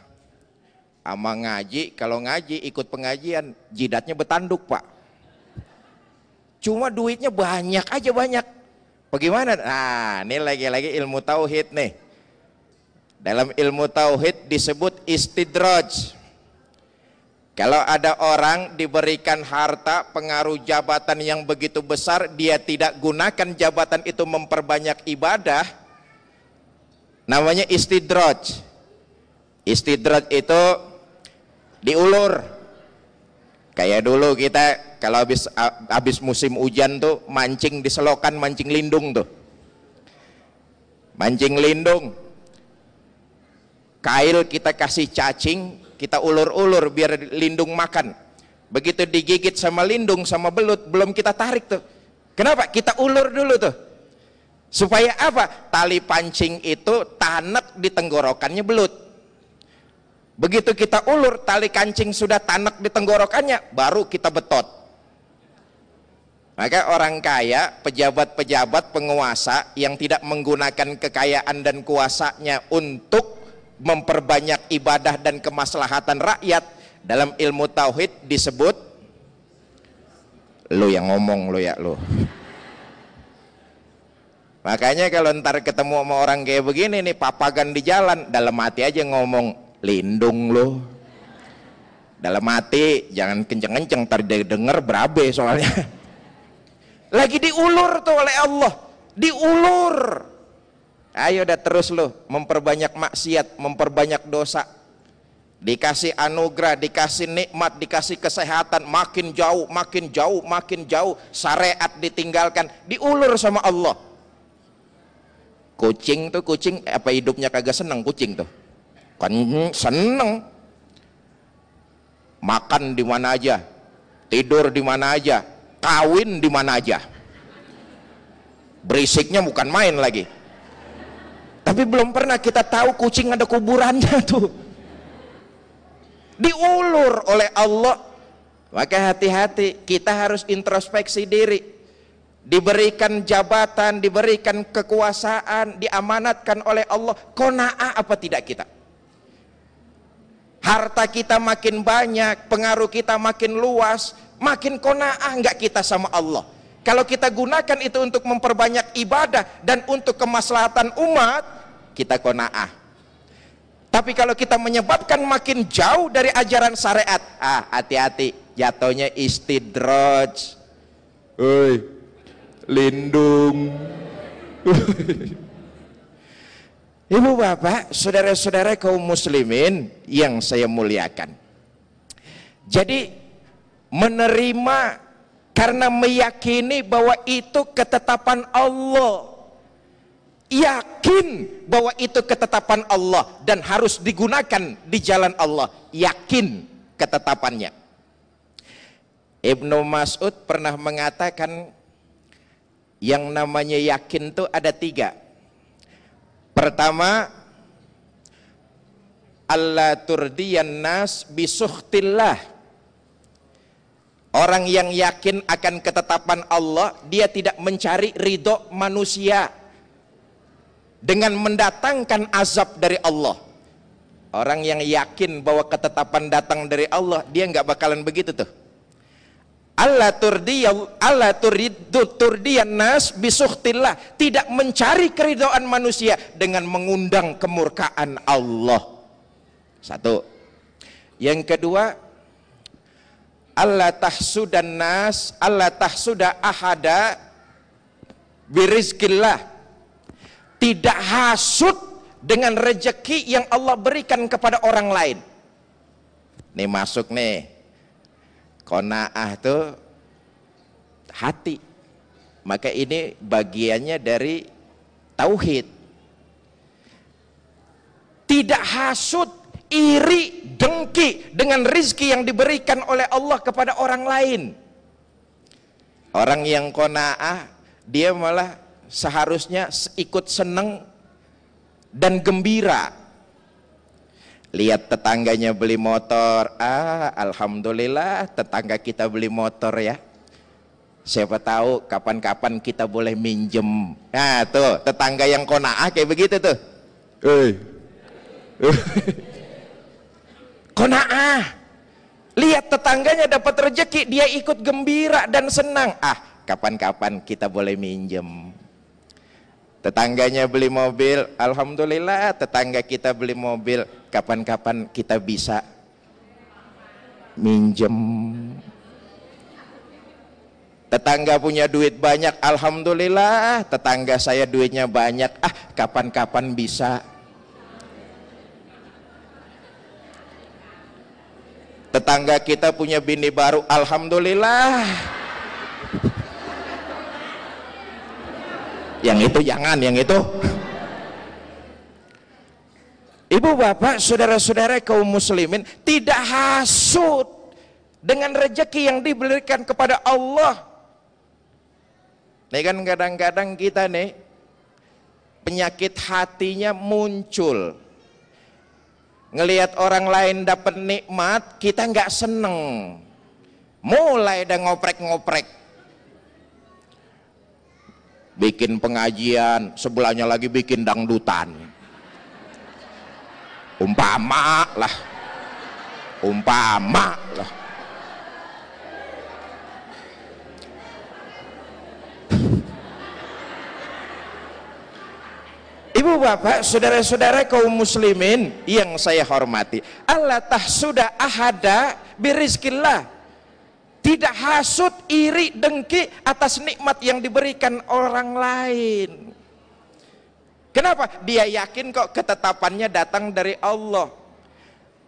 ama ngaji, kalau ngaji ikut pengajian, jidatnya betanduk pak. Cuma duitnya banyak aja banyak. Bagaimana? Nah, ini lagi-lagi ilmu tauhid nih. Dalam ilmu tauhid disebut istidraj. Kalau ada orang diberikan harta, pengaruh jabatan yang begitu besar, dia tidak gunakan jabatan itu memperbanyak ibadah, namanya istidraj. Istidraj itu diulur. Kayak dulu kita kalau habis habis musim hujan tuh mancing di selokan, mancing lindung tuh. Mancing lindung. Kail kita kasih cacing, kita ulur-ulur biar lindung makan. Begitu digigit sama lindung sama belut, belum kita tarik tuh. Kenapa? Kita ulur dulu tuh. Supaya apa? Tali pancing itu tanek di tenggorokannya belut. Begitu kita ulur, tali kancing sudah tanek di tenggorokannya, baru kita betot. Maka orang kaya, pejabat-pejabat, penguasa yang tidak menggunakan kekayaan dan kuasanya untuk memperbanyak ibadah dan kemaslahatan rakyat dalam ilmu tauhid disebut lu yang ngomong lu ya lu makanya kalau ntar ketemu sama orang kayak begini nih papagan di jalan dalam hati aja ngomong lindung lu dalam hati jangan kenceng-kenceng ntar dia denger berabe soalnya lagi diulur tuh oleh Allah diulur Ayo dah terus lo memperbanyak maksiat, memperbanyak dosa. Dikasih anugerah, dikasih nikmat, dikasih kesehatan, makin jauh, makin jauh, makin jauh. Syariat ditinggalkan, diulur sama Allah. Kucing tuh kucing apa hidupnya kagak seneng kucing tuh? Kan seneng. Makan di mana aja, tidur di mana aja, kawin di mana aja. Berisiknya bukan main lagi tapi belum pernah kita tahu kucing ada kuburannya tuh. Diulur oleh Allah. Maka hati-hati, kita harus introspeksi diri. Diberikan jabatan, diberikan kekuasaan, diamanatkan oleh Allah. Kona'ah apa tidak kita? Harta kita makin banyak, pengaruh kita makin luas, makin kona'ah enggak kita sama Allah. Kalau kita gunakan itu untuk memperbanyak ibadah dan untuk kemaslahatan umat, kita kona'ah. Tapi kalau kita menyebabkan makin jauh dari ajaran syariat, ah hati-hati, jatuhnya istidraj. Oi, lindung. Ibu bapak, saudara-saudara kaum muslimin yang saya muliakan. Jadi menerima karena meyakini bahwa itu ketetapan Allah. Yakin bahwa itu ketetapan Allah dan harus digunakan di jalan Allah. Yakin ketetapannya. Ibnu Mas'ud pernah mengatakan yang namanya yakin itu ada tiga. Pertama, Allah turdiyan nas bisuhtillah. Orang yang yakin akan ketetapan Allah, dia tidak mencari ridho manusia dengan mendatangkan azab dari Allah. Orang yang yakin bahwa ketetapan datang dari Allah, dia nggak bakalan begitu tuh. Allah turdiyal Allah turidu turdiyan nas bisuhtillah tidak mencari keridhaan manusia dengan mengundang kemurkaan Allah. Satu. Yang kedua, Allah tahsudan nas, Allah tahsuda ahada birizkillah. Tidak hasut dengan rejeki yang Allah berikan kepada orang lain. Nih masuk nih. Kona'ah tuh hati. Maka ini bagiannya dari tauhid. tidak hasut, iri, dengki dengan rizki yang diberikan oleh Allah kepada orang lain. Orang yang kona'ah, dia malah seharusnya ikut seneng dan gembira. Lihat tetangganya beli motor, ah alhamdulillah tetangga kita beli motor ya. Siapa tahu kapan-kapan kita boleh minjem. Nah tuh tetangga yang kona'ah kayak begitu tuh. Eh. kona'ah. Lihat tetangganya dapat rezeki, dia ikut gembira dan senang. Ah, kapan-kapan kita boleh minjem. Tetangganya beli mobil, alhamdulillah tetangga kita beli mobil, kapan-kapan kita bisa minjem. Tetangga punya duit banyak, alhamdulillah tetangga saya duitnya banyak. Ah, kapan-kapan bisa Tetangga kita punya bini baru, alhamdulillah. Yang itu jangan, yang itu. Ibu bapak, saudara-saudara kaum muslimin tidak hasut dengan rejeki yang diberikan kepada Allah. Ini kan kadang-kadang kita nih penyakit hatinya muncul. Ngelihat orang lain dapat nikmat kita nggak seneng. Mulai dah ngoprek-ngoprek. Bikin pengajian sebelahnya lagi bikin dangdutan umpama lah umpama lah Ibu bapak, saudara-saudara kaum muslimin yang saya hormati. Allah sudah ahada birizkillah. Tidak hasut, iri, dengki atas nikmat yang diberikan orang lain. Kenapa? Dia yakin kok ketetapannya datang dari Allah.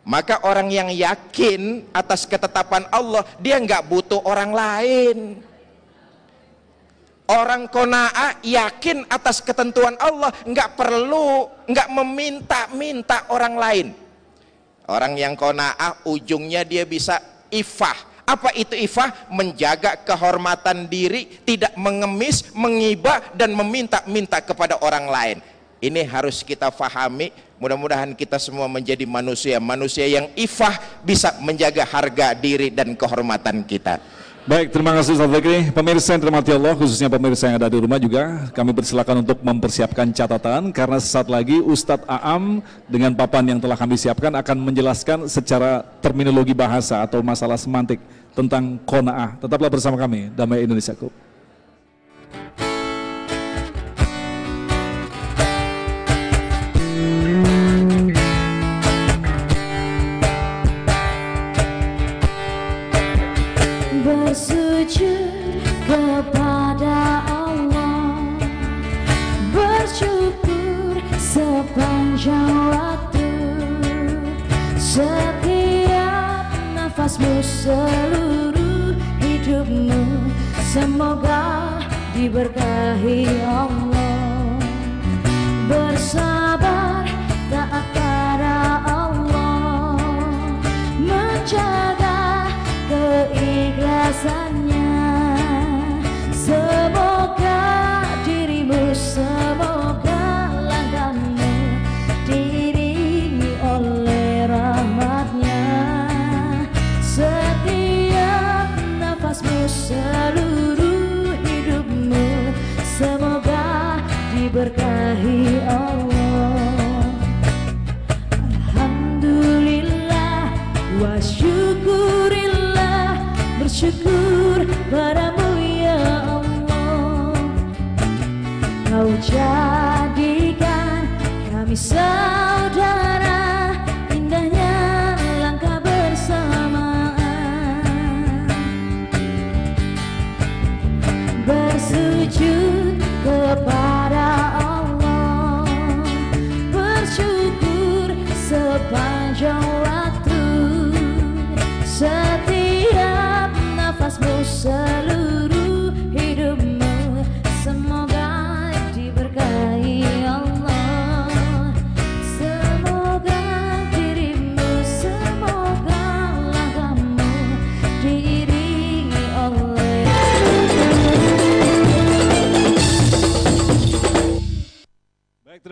Maka orang yang yakin atas ketetapan Allah, dia nggak butuh orang lain. Orang kona'ah yakin atas ketentuan Allah, nggak perlu, nggak meminta-minta orang lain. Orang yang kona'ah ujungnya dia bisa ifah. Apa itu ifah? Menjaga kehormatan diri, tidak mengemis, mengibah, dan meminta-minta kepada orang lain. Ini harus kita fahami. Mudah-mudahan kita semua menjadi manusia, manusia yang ifah bisa menjaga harga diri dan kehormatan kita. Baik, terima kasih Ustaz Fikri. Pemirsa yang terhormati Allah, khususnya pemirsa yang ada di rumah juga, kami persilakan untuk mempersiapkan catatan karena sesaat lagi Ustadz Aam dengan papan yang telah kami siapkan akan menjelaskan secara terminologi bahasa atau masalah semantik tentang kona'ah. Tetaplah bersama kami, Damai Indonesia Ku. Sepanjang waktu Setiap nafasmu seluruh hidupmu Semoga diberkahi Allah. Bersabar taat pada Allah Menjaga keikhlasannya Seluruh hidupmu. Semoga diberkahi Allah. Alhamdulillah wa Bersyukur padamu ya Allah. Kau jadikan kami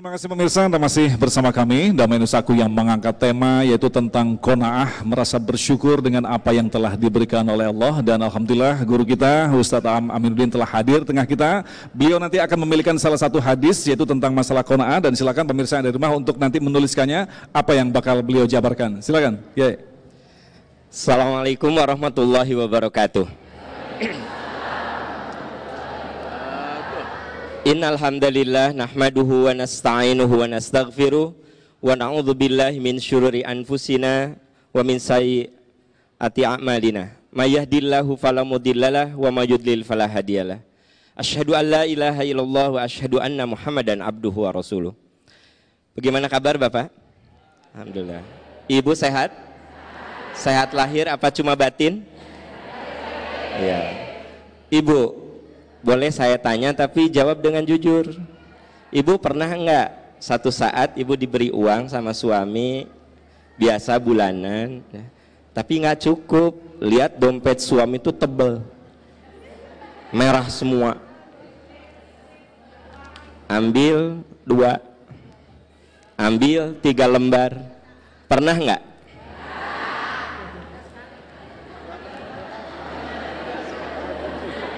Terima kasih pemirsa, Anda masih bersama kami Damai Nusaku yang mengangkat tema yaitu tentang kona'ah, merasa bersyukur dengan apa yang telah diberikan oleh Allah dan Alhamdulillah guru kita Ustadz Am Aminuddin telah hadir tengah kita. Beliau nanti akan memiliki salah satu hadis yaitu tentang masalah kona'ah dan silakan pemirsa yang dari rumah untuk nanti menuliskannya apa yang bakal beliau jabarkan. Silakan. Ya. Assalamualaikum warahmatullahi wabarakatuh. Innal hamdalillah nahmaduhu wa nasta'inuhu wa nastaghfiruh wa na'udzu billahi min syururi anfusina wa min sayyiati a'malina. May yahdihillahu fala mudhillalah wa may yudlil fala hadiyalah. Asyhadu an la ilaha illallah wa asyhadu anna Muhammadan abduhu wa rasuluh. Bagaimana kabar Bapak? Alhamdulillah. Ibu sehat? Sehat lahir apa cuma batin? Iya. Ibu, boleh saya tanya tapi jawab dengan jujur. Ibu pernah enggak satu saat ibu diberi uang sama suami biasa bulanan, ya, tapi nggak cukup. Lihat dompet suami itu tebel, merah semua. Ambil dua, ambil tiga lembar. Pernah nggak?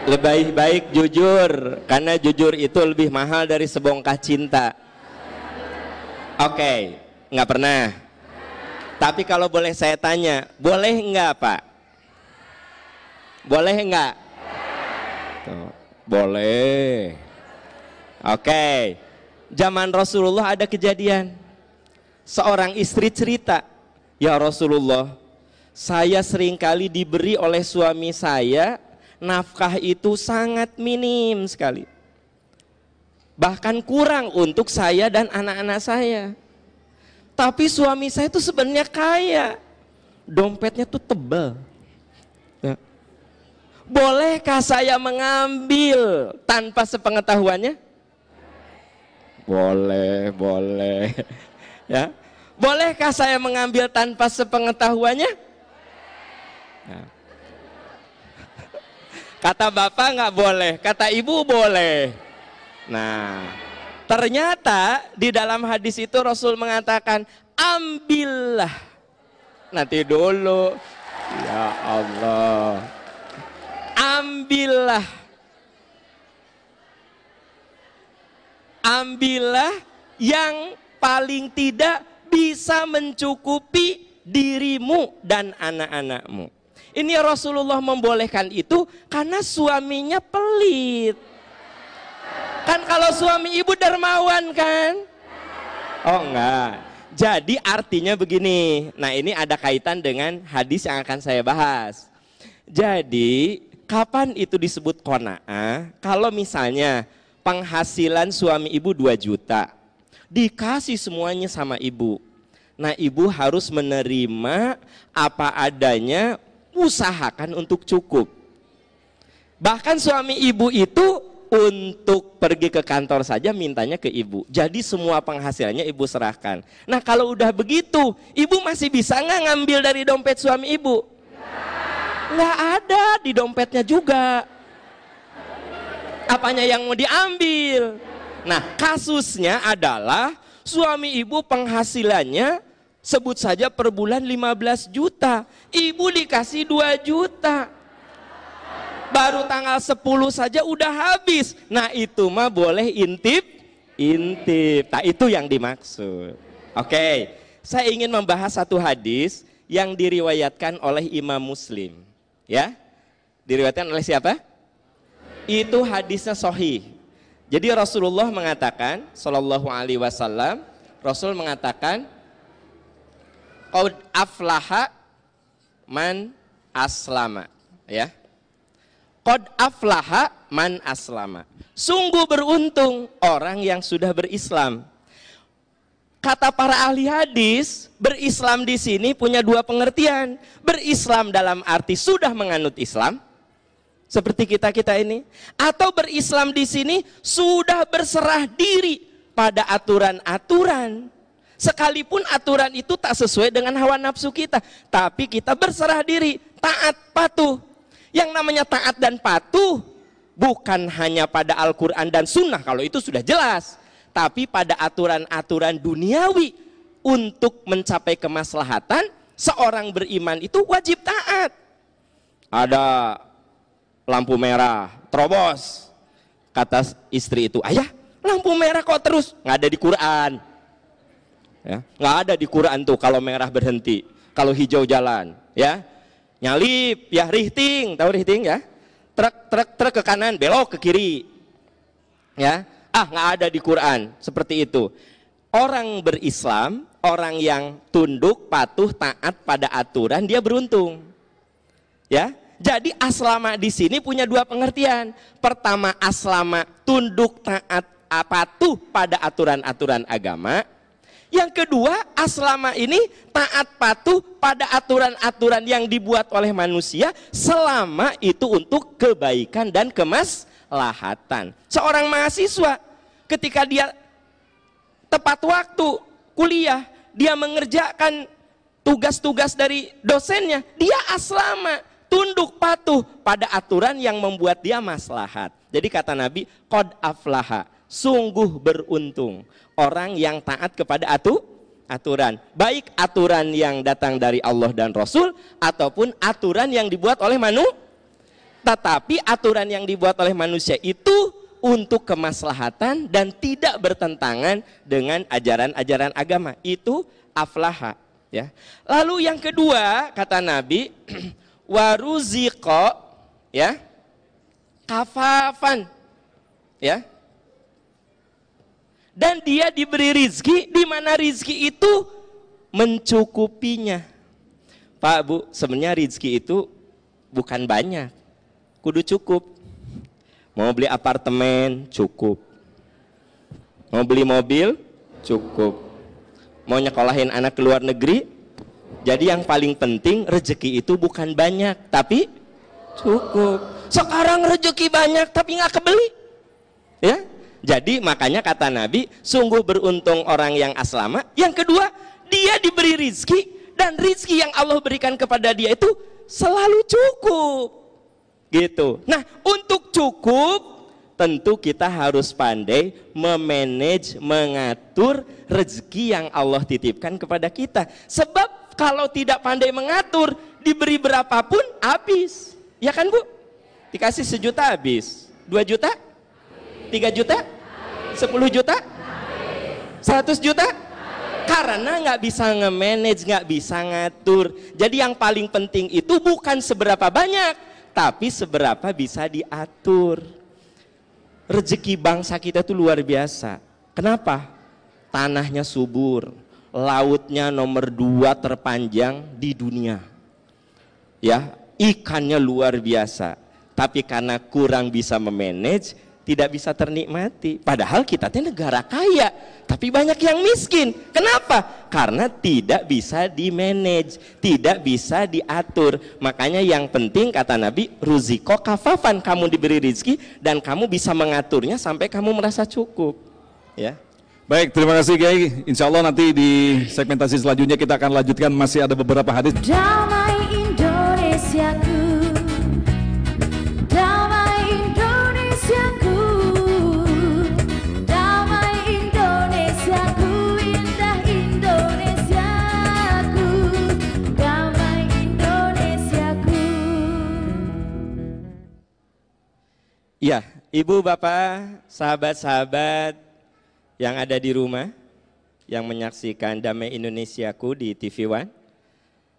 Lebih baik jujur, karena jujur itu lebih mahal dari sebongkah cinta. Oke, nggak pernah. Tapi kalau boleh saya tanya, boleh nggak Pak? Boleh nggak? Boleh. Oke, zaman Rasulullah ada kejadian. Seorang istri cerita, ya Rasulullah, saya sering kali diberi oleh suami saya nafkah itu sangat minim sekali. Bahkan kurang untuk saya dan anak-anak saya. Tapi suami saya itu sebenarnya kaya. Dompetnya tuh tebal. Ya. Bolehkah saya mengambil tanpa sepengetahuannya? Boleh, boleh. Ya. Bolehkah saya mengambil tanpa sepengetahuannya? Ya. Kata bapak nggak boleh, kata ibu boleh. Nah, ternyata di dalam hadis itu Rasul mengatakan, ambillah. Nanti dulu, ya Allah. Ambillah. Ambillah yang paling tidak bisa mencukupi dirimu dan anak-anakmu. Ini Rasulullah membolehkan itu karena suaminya pelit. Kan kalau suami ibu dermawan kan? Oh enggak. Jadi artinya begini. Nah ini ada kaitan dengan hadis yang akan saya bahas. Jadi kapan itu disebut kona'ah? Kalau misalnya penghasilan suami ibu 2 juta. Dikasih semuanya sama ibu. Nah ibu harus menerima apa adanya usahakan untuk cukup. Bahkan suami ibu itu untuk pergi ke kantor saja mintanya ke ibu. Jadi semua penghasilannya ibu serahkan. Nah kalau udah begitu, ibu masih bisa nggak ngambil dari dompet suami ibu? Nggak ada di dompetnya juga. Apanya yang mau diambil? Nah kasusnya adalah suami ibu penghasilannya sebut saja per bulan 15 juta. Ibu dikasih 2 juta. Baru tanggal 10 saja udah habis. Nah itu mah boleh intip, intip. Nah itu yang dimaksud. Oke, saya ingin membahas satu hadis yang diriwayatkan oleh Imam Muslim. Ya, diriwayatkan oleh siapa? Itu hadisnya sohih. Jadi Rasulullah mengatakan, Shallallahu Alaihi Wasallam, Rasul mengatakan, Qad aflaha man aslama ya. Qad aflaha man aslama. Sungguh beruntung orang yang sudah berislam. Kata para ahli hadis, berislam di sini punya dua pengertian. Berislam dalam arti sudah menganut Islam, seperti kita-kita ini, atau berislam di sini sudah berserah diri pada aturan-aturan Sekalipun aturan itu tak sesuai dengan hawa nafsu kita, tapi kita berserah diri, taat, patuh. Yang namanya taat dan patuh bukan hanya pada Al-Quran dan Sunnah, kalau itu sudah jelas. Tapi pada aturan-aturan duniawi untuk mencapai kemaslahatan, seorang beriman itu wajib taat. Ada lampu merah, terobos. Kata istri itu, ayah lampu merah kok terus? Nggak ada di Quran. Ya, nggak ada di Quran tuh kalau merah berhenti, kalau hijau jalan. Ya, nyalip, ya rihting, tahu rihting ya? Truk, truk, truk ke kanan, belok ke kiri. Ya, ah nggak ada di Quran seperti itu. Orang berislam, orang yang tunduk, patuh, taat pada aturan, dia beruntung. Ya, jadi aslama di sini punya dua pengertian. Pertama, aslama tunduk, taat, patuh pada aturan-aturan agama. Yang kedua, aslama ini taat patuh pada aturan-aturan yang dibuat oleh manusia selama itu untuk kebaikan dan kemaslahatan. Seorang mahasiswa ketika dia tepat waktu kuliah, dia mengerjakan tugas-tugas dari dosennya, dia aslama, tunduk patuh pada aturan yang membuat dia maslahat. Jadi kata Nabi, qad aflaha, sungguh beruntung orang yang taat kepada atu aturan, baik aturan yang datang dari Allah dan Rasul ataupun aturan yang dibuat oleh manusia. Tetapi aturan yang dibuat oleh manusia itu untuk kemaslahatan dan tidak bertentangan dengan ajaran-ajaran agama. Itu aflaha, ya. Lalu yang kedua kata Nabi waruziko ya kafafan ya dan dia diberi rizki di mana rizki itu mencukupinya Pak Bu sebenarnya rizki itu bukan banyak kudu cukup Mau beli apartemen cukup. Mau beli mobil cukup. Mau nyekolahin anak ke luar negeri. Jadi yang paling penting rezeki itu bukan banyak tapi cukup. Sekarang rezeki banyak tapi nggak kebeli. Ya. Jadi makanya kata Nabi, sungguh beruntung orang yang aslama. Yang kedua, dia diberi rizki dan rizki yang Allah berikan kepada dia itu selalu cukup gitu. Nah, untuk cukup tentu kita harus pandai memanage, mengatur rezeki yang Allah titipkan kepada kita. Sebab kalau tidak pandai mengatur, diberi berapapun habis. Ya kan, Bu? Dikasih sejuta habis. Dua juta? Tiga juta? Sepuluh juta? Seratus juta? Karena nggak bisa nge-manage, nggak bisa ngatur. Jadi yang paling penting itu bukan seberapa banyak, tapi seberapa bisa diatur. Rezeki bangsa kita itu luar biasa. Kenapa? Tanahnya subur, lautnya nomor dua terpanjang di dunia. Ya, ikannya luar biasa. Tapi karena kurang bisa memanage, tidak bisa ternikmati. Padahal kita itu negara kaya, tapi banyak yang miskin. Kenapa? Karena tidak bisa di-manage, tidak bisa diatur. Makanya yang penting kata Nabi, ruziko kafafan kamu diberi rizki dan kamu bisa mengaturnya sampai kamu merasa cukup. Ya. Baik, terima kasih Kiai. Insya Allah nanti di segmentasi selanjutnya kita akan lanjutkan masih ada beberapa hadis. Damai Indonesiaku Iya, Ibu, Bapak, sahabat-sahabat yang ada di rumah yang menyaksikan Damai Indonesiaku di TV One.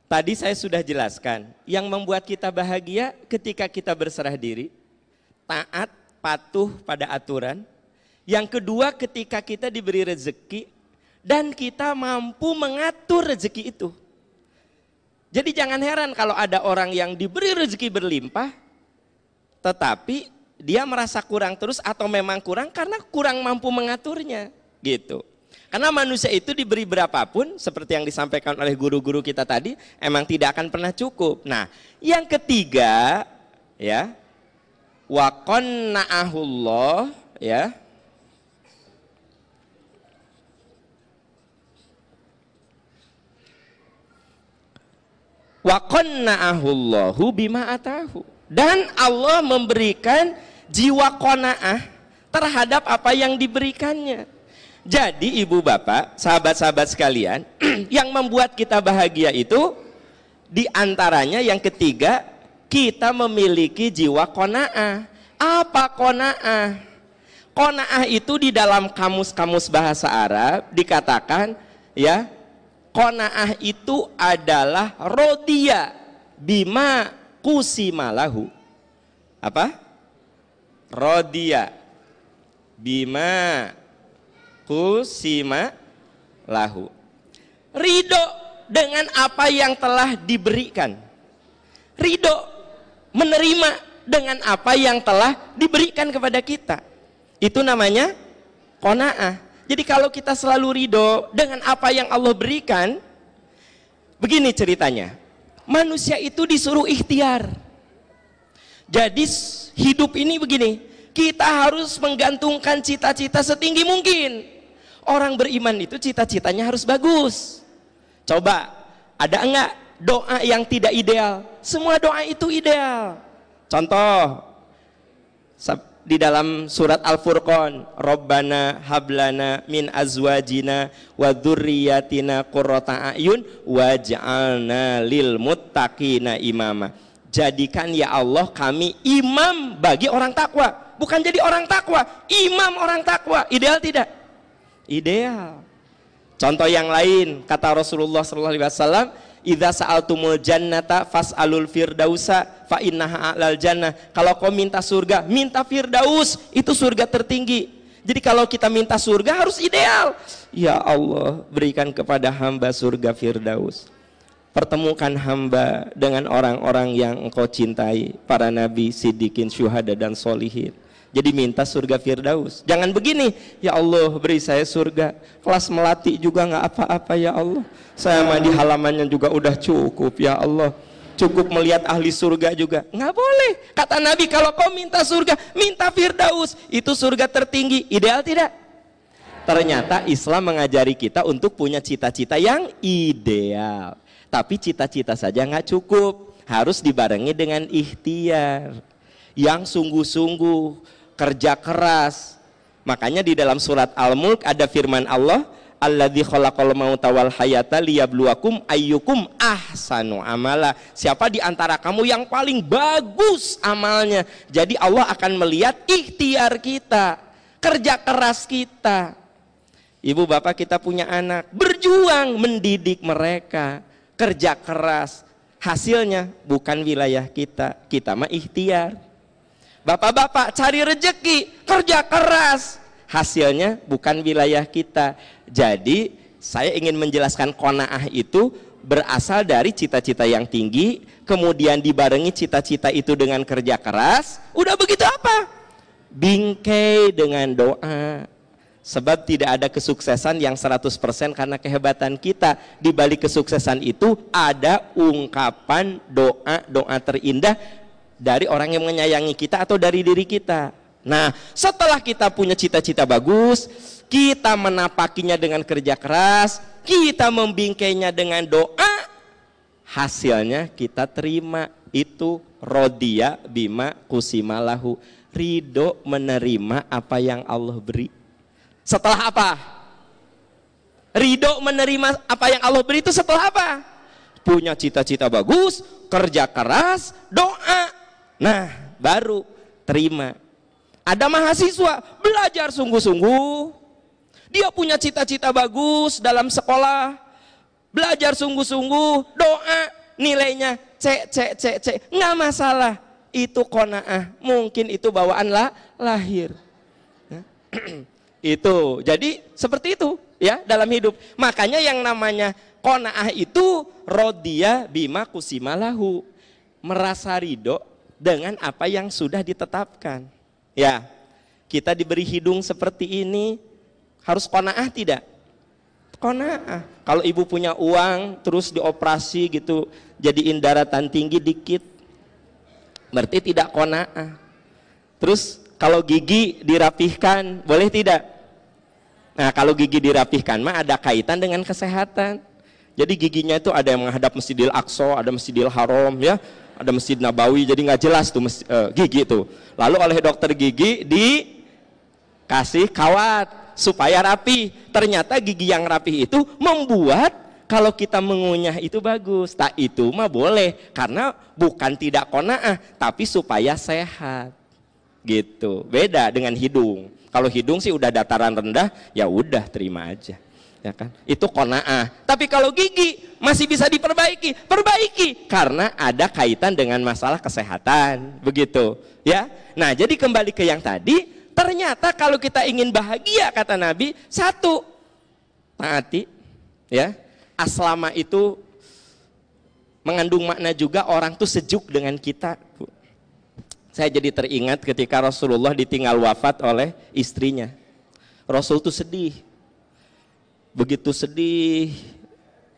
Tadi saya sudah jelaskan, yang membuat kita bahagia ketika kita berserah diri, taat, patuh pada aturan. Yang kedua ketika kita diberi rezeki dan kita mampu mengatur rezeki itu. Jadi jangan heran kalau ada orang yang diberi rezeki berlimpah, tetapi dia merasa kurang terus atau memang kurang karena kurang mampu mengaturnya gitu. Karena manusia itu diberi berapapun seperti yang disampaikan oleh guru-guru kita tadi emang tidak akan pernah cukup. Nah, yang ketiga ya wa qanna'ahullah ya wa qanna'ahullahu bima atahu dan Allah memberikan jiwa qanaah terhadap apa yang diberikannya Jadi ibu bapak, sahabat-sahabat sekalian, yang membuat kita bahagia itu di antaranya yang ketiga, kita memiliki jiwa kona'ah. Apa kona'ah? Kona'ah itu di dalam kamus-kamus bahasa Arab dikatakan ya, kona'ah itu adalah rodia bima kusimalahu. Apa? Rodia bima kusima lahu. Ridho dengan apa yang telah diberikan. Ridho menerima dengan apa yang telah diberikan kepada kita. Itu namanya kona'ah. Jadi kalau kita selalu ridho dengan apa yang Allah berikan, begini ceritanya. Manusia itu disuruh ikhtiar. Jadi hidup ini begini, kita harus menggantungkan cita-cita setinggi mungkin. Orang beriman itu cita-citanya harus bagus. Coba, ada enggak doa yang tidak ideal? Semua doa itu ideal. Contoh, di dalam surat Al-Furqan, Rabbana hablana min azwajina wa dzurriyyatina qurrata ayun waj'alna lil muttaqina imama. Jadikan ya Allah kami imam bagi orang takwa. Bukan jadi orang takwa, imam orang takwa. Ideal tidak? Ideal. Contoh yang lain kata Rasulullah sallallahu alaihi wasallam, "Idza sa'altumul jannata fas'alul firdausa fa innaha a'lal jannah." Kalau kau minta surga, minta firdaus, itu surga tertinggi. Jadi kalau kita minta surga harus ideal. Ya Allah, berikan kepada hamba surga firdaus. Pertemukan hamba dengan orang-orang yang engkau cintai, para nabi, siddiqin, syuhada dan solihin. Jadi minta surga Firdaus. Jangan begini, ya Allah beri saya surga. Kelas melati juga nggak apa-apa ya Allah. Saya mah di halamannya juga udah cukup ya Allah. Cukup melihat ahli surga juga. Nggak boleh. Kata Nabi kalau kau minta surga, minta Firdaus. Itu surga tertinggi. Ideal tidak? Ternyata Islam mengajari kita untuk punya cita-cita yang ideal. Tapi cita-cita saja nggak cukup. Harus dibarengi dengan ikhtiar. Yang sungguh-sungguh kerja keras. Makanya di dalam surat Al-Mulk ada firman Allah, Alladzi khalaqal mauta wal hayata liyabluwakum ayyukum ahsanu amala. Siapa di antara kamu yang paling bagus amalnya? Jadi Allah akan melihat ikhtiar kita, kerja keras kita. Ibu bapak kita punya anak, berjuang mendidik mereka, kerja keras. Hasilnya bukan wilayah kita, kita mah ikhtiar. Bapak-bapak cari rejeki, kerja keras. Hasilnya bukan wilayah kita. Jadi saya ingin menjelaskan kona'ah itu berasal dari cita-cita yang tinggi, kemudian dibarengi cita-cita itu dengan kerja keras. Udah begitu apa? Bingkai dengan doa. Sebab tidak ada kesuksesan yang 100% karena kehebatan kita. Di balik kesuksesan itu ada ungkapan doa-doa terindah dari orang yang menyayangi kita atau dari diri kita. Nah, setelah kita punya cita-cita bagus, kita menapakinya dengan kerja keras, kita membingkainya dengan doa, hasilnya kita terima itu rodia bima kusimalahu ridho menerima apa yang Allah beri. Setelah apa? Ridho menerima apa yang Allah beri itu setelah apa? Punya cita-cita bagus, kerja keras, doa, Nah, baru terima. Ada mahasiswa belajar sungguh-sungguh. Dia punya cita-cita bagus dalam sekolah. Belajar sungguh-sungguh, doa, nilainya C, C, C, C. Nggak masalah. Itu kona'ah. Mungkin itu bawaan lah, lahir. Itu. Jadi seperti itu ya dalam hidup. Makanya yang namanya kona'ah itu rodia bima kusimalahu. Merasa ridho dengan apa yang sudah ditetapkan. Ya, kita diberi hidung seperti ini harus kona'ah tidak? Kona'ah. Kalau ibu punya uang terus dioperasi gitu jadiin daratan tinggi dikit berarti tidak kona'ah. Terus kalau gigi dirapihkan boleh tidak? Nah kalau gigi dirapihkan mah ada kaitan dengan kesehatan. Jadi giginya itu ada yang menghadap Masjidil Aqsa, ada Masjidil Haram ya ada masjid Nabawi jadi nggak jelas tuh uh, gigi itu lalu oleh dokter gigi dikasih kawat supaya rapi. Ternyata gigi yang rapi itu membuat kalau kita mengunyah itu bagus. Tak itu mah boleh karena bukan tidak kona'ah tapi supaya sehat. Gitu. Beda dengan hidung. Kalau hidung sih udah dataran rendah, ya udah terima aja. Ya kan? Itu kona'ah. Tapi kalau gigi masih bisa diperbaiki, perbaiki karena ada kaitan dengan masalah kesehatan. Begitu, ya. Nah, jadi kembali ke yang tadi, ternyata kalau kita ingin bahagia kata Nabi, satu taati ya. Aslama itu mengandung makna juga orang tuh sejuk dengan kita. Bu. Saya jadi teringat ketika Rasulullah ditinggal wafat oleh istrinya. Rasul tuh sedih. Begitu sedih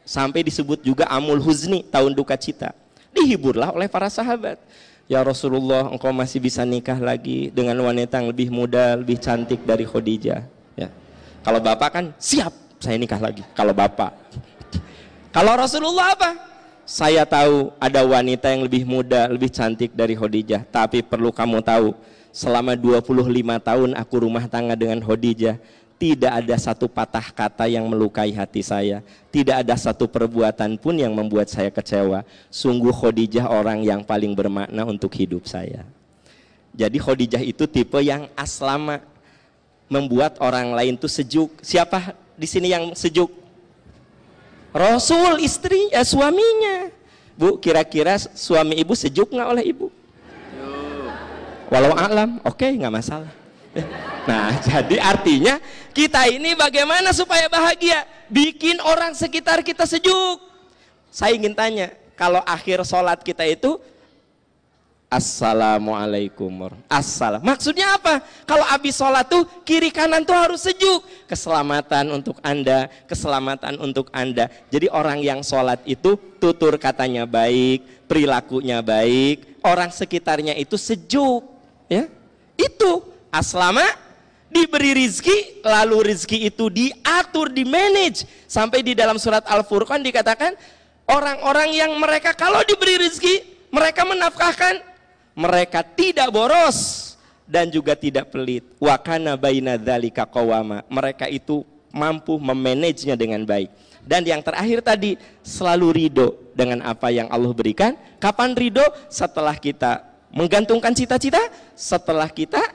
sampai disebut juga amul huzni, tahun duka cita. Dihiburlah oleh para sahabat. Ya Rasulullah, engkau masih bisa nikah lagi dengan wanita yang lebih muda, lebih cantik dari Khadijah. Ya. Kalau bapak kan siap, saya nikah lagi. Kalau bapak. Kalau Rasulullah apa? Saya tahu ada wanita yang lebih muda, lebih cantik dari Khadijah, tapi perlu kamu tahu, selama 25 tahun aku rumah tangga dengan Khadijah, tidak ada satu patah kata yang melukai hati saya, tidak ada satu perbuatan pun yang membuat saya kecewa. Sungguh Khadijah orang yang paling bermakna untuk hidup saya. Jadi Khadijah itu tipe yang aslama, membuat orang lain tuh sejuk. Siapa di sini yang sejuk? Rasul istri eh, suaminya. Bu, kira-kira suami ibu sejuk nggak oleh ibu? Walau alam, oke nggak masalah. Nah, jadi artinya kita ini bagaimana supaya bahagia? Bikin orang sekitar kita sejuk. Saya ingin tanya, kalau akhir sholat kita itu Assalamualaikum Assalam. Maksudnya apa? Kalau habis sholat tuh kiri kanan tuh harus sejuk. Keselamatan untuk anda, keselamatan untuk anda. Jadi orang yang sholat itu tutur katanya baik, perilakunya baik, orang sekitarnya itu sejuk. Ya, itu aslama diberi rizki, lalu rizki itu diatur, di manage. Sampai di dalam surat Al-Furqan dikatakan orang-orang yang mereka kalau diberi rizki, mereka menafkahkan mereka tidak boros dan juga tidak pelit. Wakana baina dzalika qawama. Mereka itu mampu memanagenya dengan baik. Dan yang terakhir tadi selalu ridho dengan apa yang Allah berikan. Kapan ridho? Setelah kita menggantungkan cita-cita, setelah kita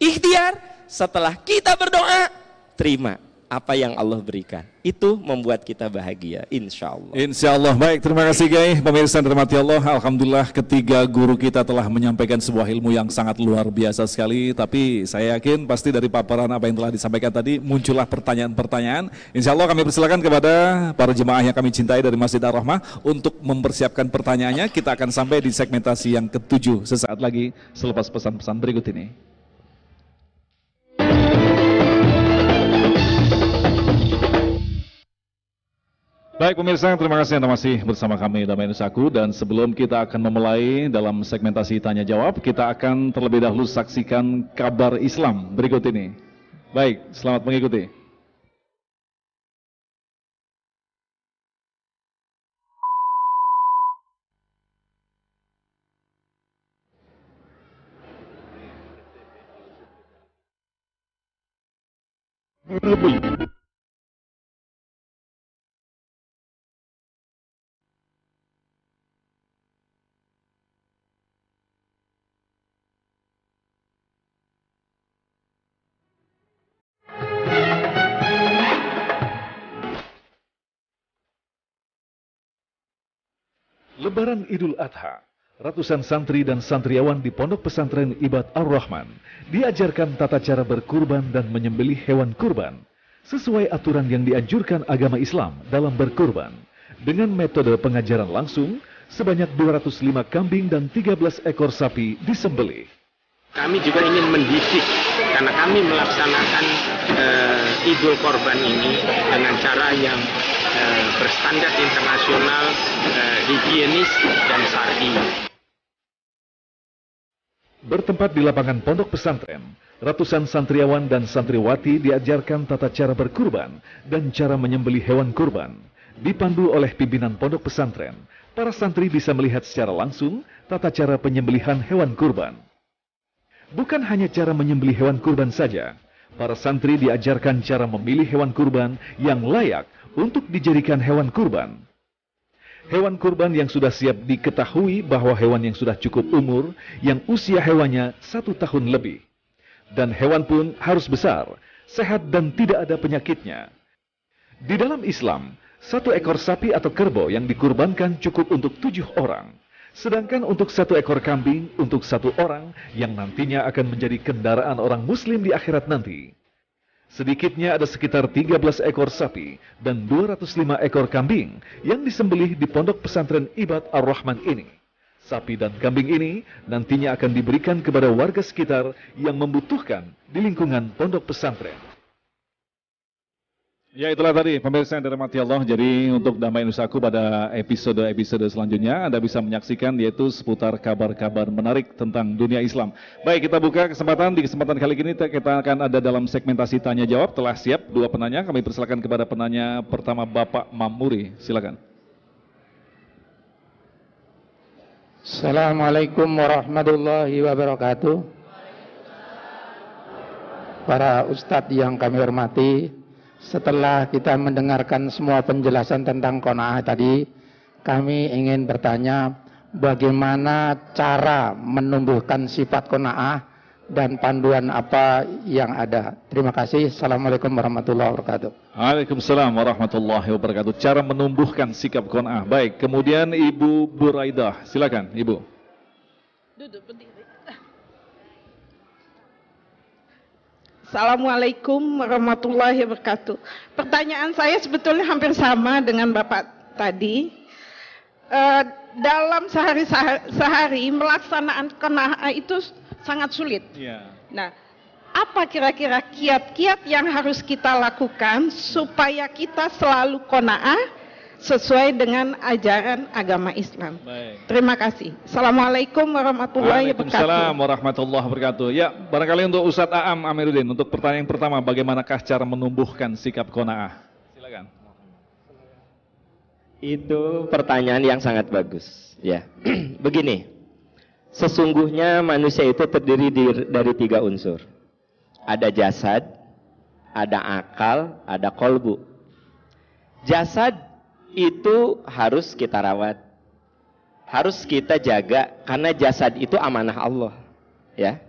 ikhtiar, setelah kita berdoa, terima apa yang Allah berikan. Itu membuat kita bahagia, insya Allah. Insya Allah. Baik, terima kasih Gai. Pemirsa yang dirahmati Allah, Alhamdulillah ketiga guru kita telah menyampaikan sebuah ilmu yang sangat luar biasa sekali. Tapi saya yakin pasti dari paparan apa yang telah disampaikan tadi muncullah pertanyaan-pertanyaan. Insya Allah kami persilakan kepada para jemaah yang kami cintai dari Masjid Ar-Rahmah untuk mempersiapkan pertanyaannya. Kita akan sampai di segmentasi yang ketujuh sesaat lagi selepas pesan-pesan berikut ini. Baik pemirsa, terima kasih Anda masih bersama kami dalam Indosaku dan sebelum kita akan memulai dalam segmentasi tanya jawab, kita akan terlebih dahulu saksikan kabar Islam berikut ini. Baik, selamat mengikuti. Lebaran Idul Adha, ratusan santri dan santriawan di Pondok Pesantren Ibad Ar-Rahman diajarkan tata cara berkurban dan menyembelih hewan kurban sesuai aturan yang dianjurkan agama Islam dalam berkurban dengan metode pengajaran langsung sebanyak 205 kambing dan 13 ekor sapi disembelih. Kami juga ingin mendidik karena kami melaksanakan uh, Idul Korban ini dengan cara yang uh, berstandar internasional, uh, higienis dan syar'i. Bertempat di lapangan pondok pesantren, ratusan santriawan dan santriwati diajarkan tata cara berkurban dan cara menyembelih hewan kurban. Dipandu oleh pimpinan pondok pesantren, para santri bisa melihat secara langsung tata cara penyembelihan hewan kurban. Bukan hanya cara menyembelih hewan kurban saja, Para santri diajarkan cara memilih hewan kurban yang layak untuk dijadikan hewan kurban. Hewan kurban yang sudah siap diketahui bahwa hewan yang sudah cukup umur, yang usia hewannya satu tahun lebih. Dan hewan pun harus besar, sehat dan tidak ada penyakitnya. Di dalam Islam, satu ekor sapi atau kerbau yang dikurbankan cukup untuk tujuh orang. Sedangkan untuk satu ekor kambing untuk satu orang yang nantinya akan menjadi kendaraan orang muslim di akhirat nanti. Sedikitnya ada sekitar 13 ekor sapi dan 205 ekor kambing yang disembelih di pondok pesantren Ibad Ar-Rahman ini. Sapi dan kambing ini nantinya akan diberikan kepada warga sekitar yang membutuhkan di lingkungan pondok pesantren. Ya itulah tadi pemirsa yang dirahmati Allah. Jadi untuk Damai Nusaku pada episode-episode selanjutnya Anda bisa menyaksikan yaitu seputar kabar-kabar menarik tentang dunia Islam. Baik kita buka kesempatan di kesempatan kali ini kita akan ada dalam segmentasi tanya jawab. Telah siap dua penanya. Kami persilakan kepada penanya pertama Bapak Mamuri. Silakan. Assalamualaikum warahmatullahi wabarakatuh. Para ustadz yang kami hormati, setelah kita mendengarkan semua penjelasan tentang kona'ah tadi, kami ingin bertanya bagaimana cara menumbuhkan sifat kona'ah dan panduan apa yang ada. Terima kasih. Assalamualaikum warahmatullahi wabarakatuh. Waalaikumsalam warahmatullahi wabarakatuh. Cara menumbuhkan sikap kon'ah. Baik, kemudian Ibu Buraidah. Silakan, Ibu. Duduk berdiri. Assalamualaikum warahmatullahi wabarakatuh. Pertanyaan saya sebetulnya hampir sama dengan Bapak tadi. Eh, dalam sehari sehari melaksanaan kenah itu sangat sulit. Ya. Nah, apa kira-kira kiat-kiat yang harus kita lakukan supaya kita selalu kona'ah sesuai dengan ajaran agama Islam. Baik. Terima kasih. Assalamualaikum warahmatullahi wabarakatuh. Waalaikumsalam warahmatullahi wabarakatuh. Ya, barangkali untuk Ustadz Aam Amiruddin, untuk pertanyaan pertama, bagaimanakah cara menumbuhkan sikap kona'ah? Silakan. Itu pertanyaan yang sangat bagus. Ya, begini. Sesungguhnya manusia itu terdiri di- dari tiga unsur. Ada jasad, ada akal, ada kolbu. Jasad itu harus kita rawat. Harus kita jaga karena jasad itu amanah Allah. Ya.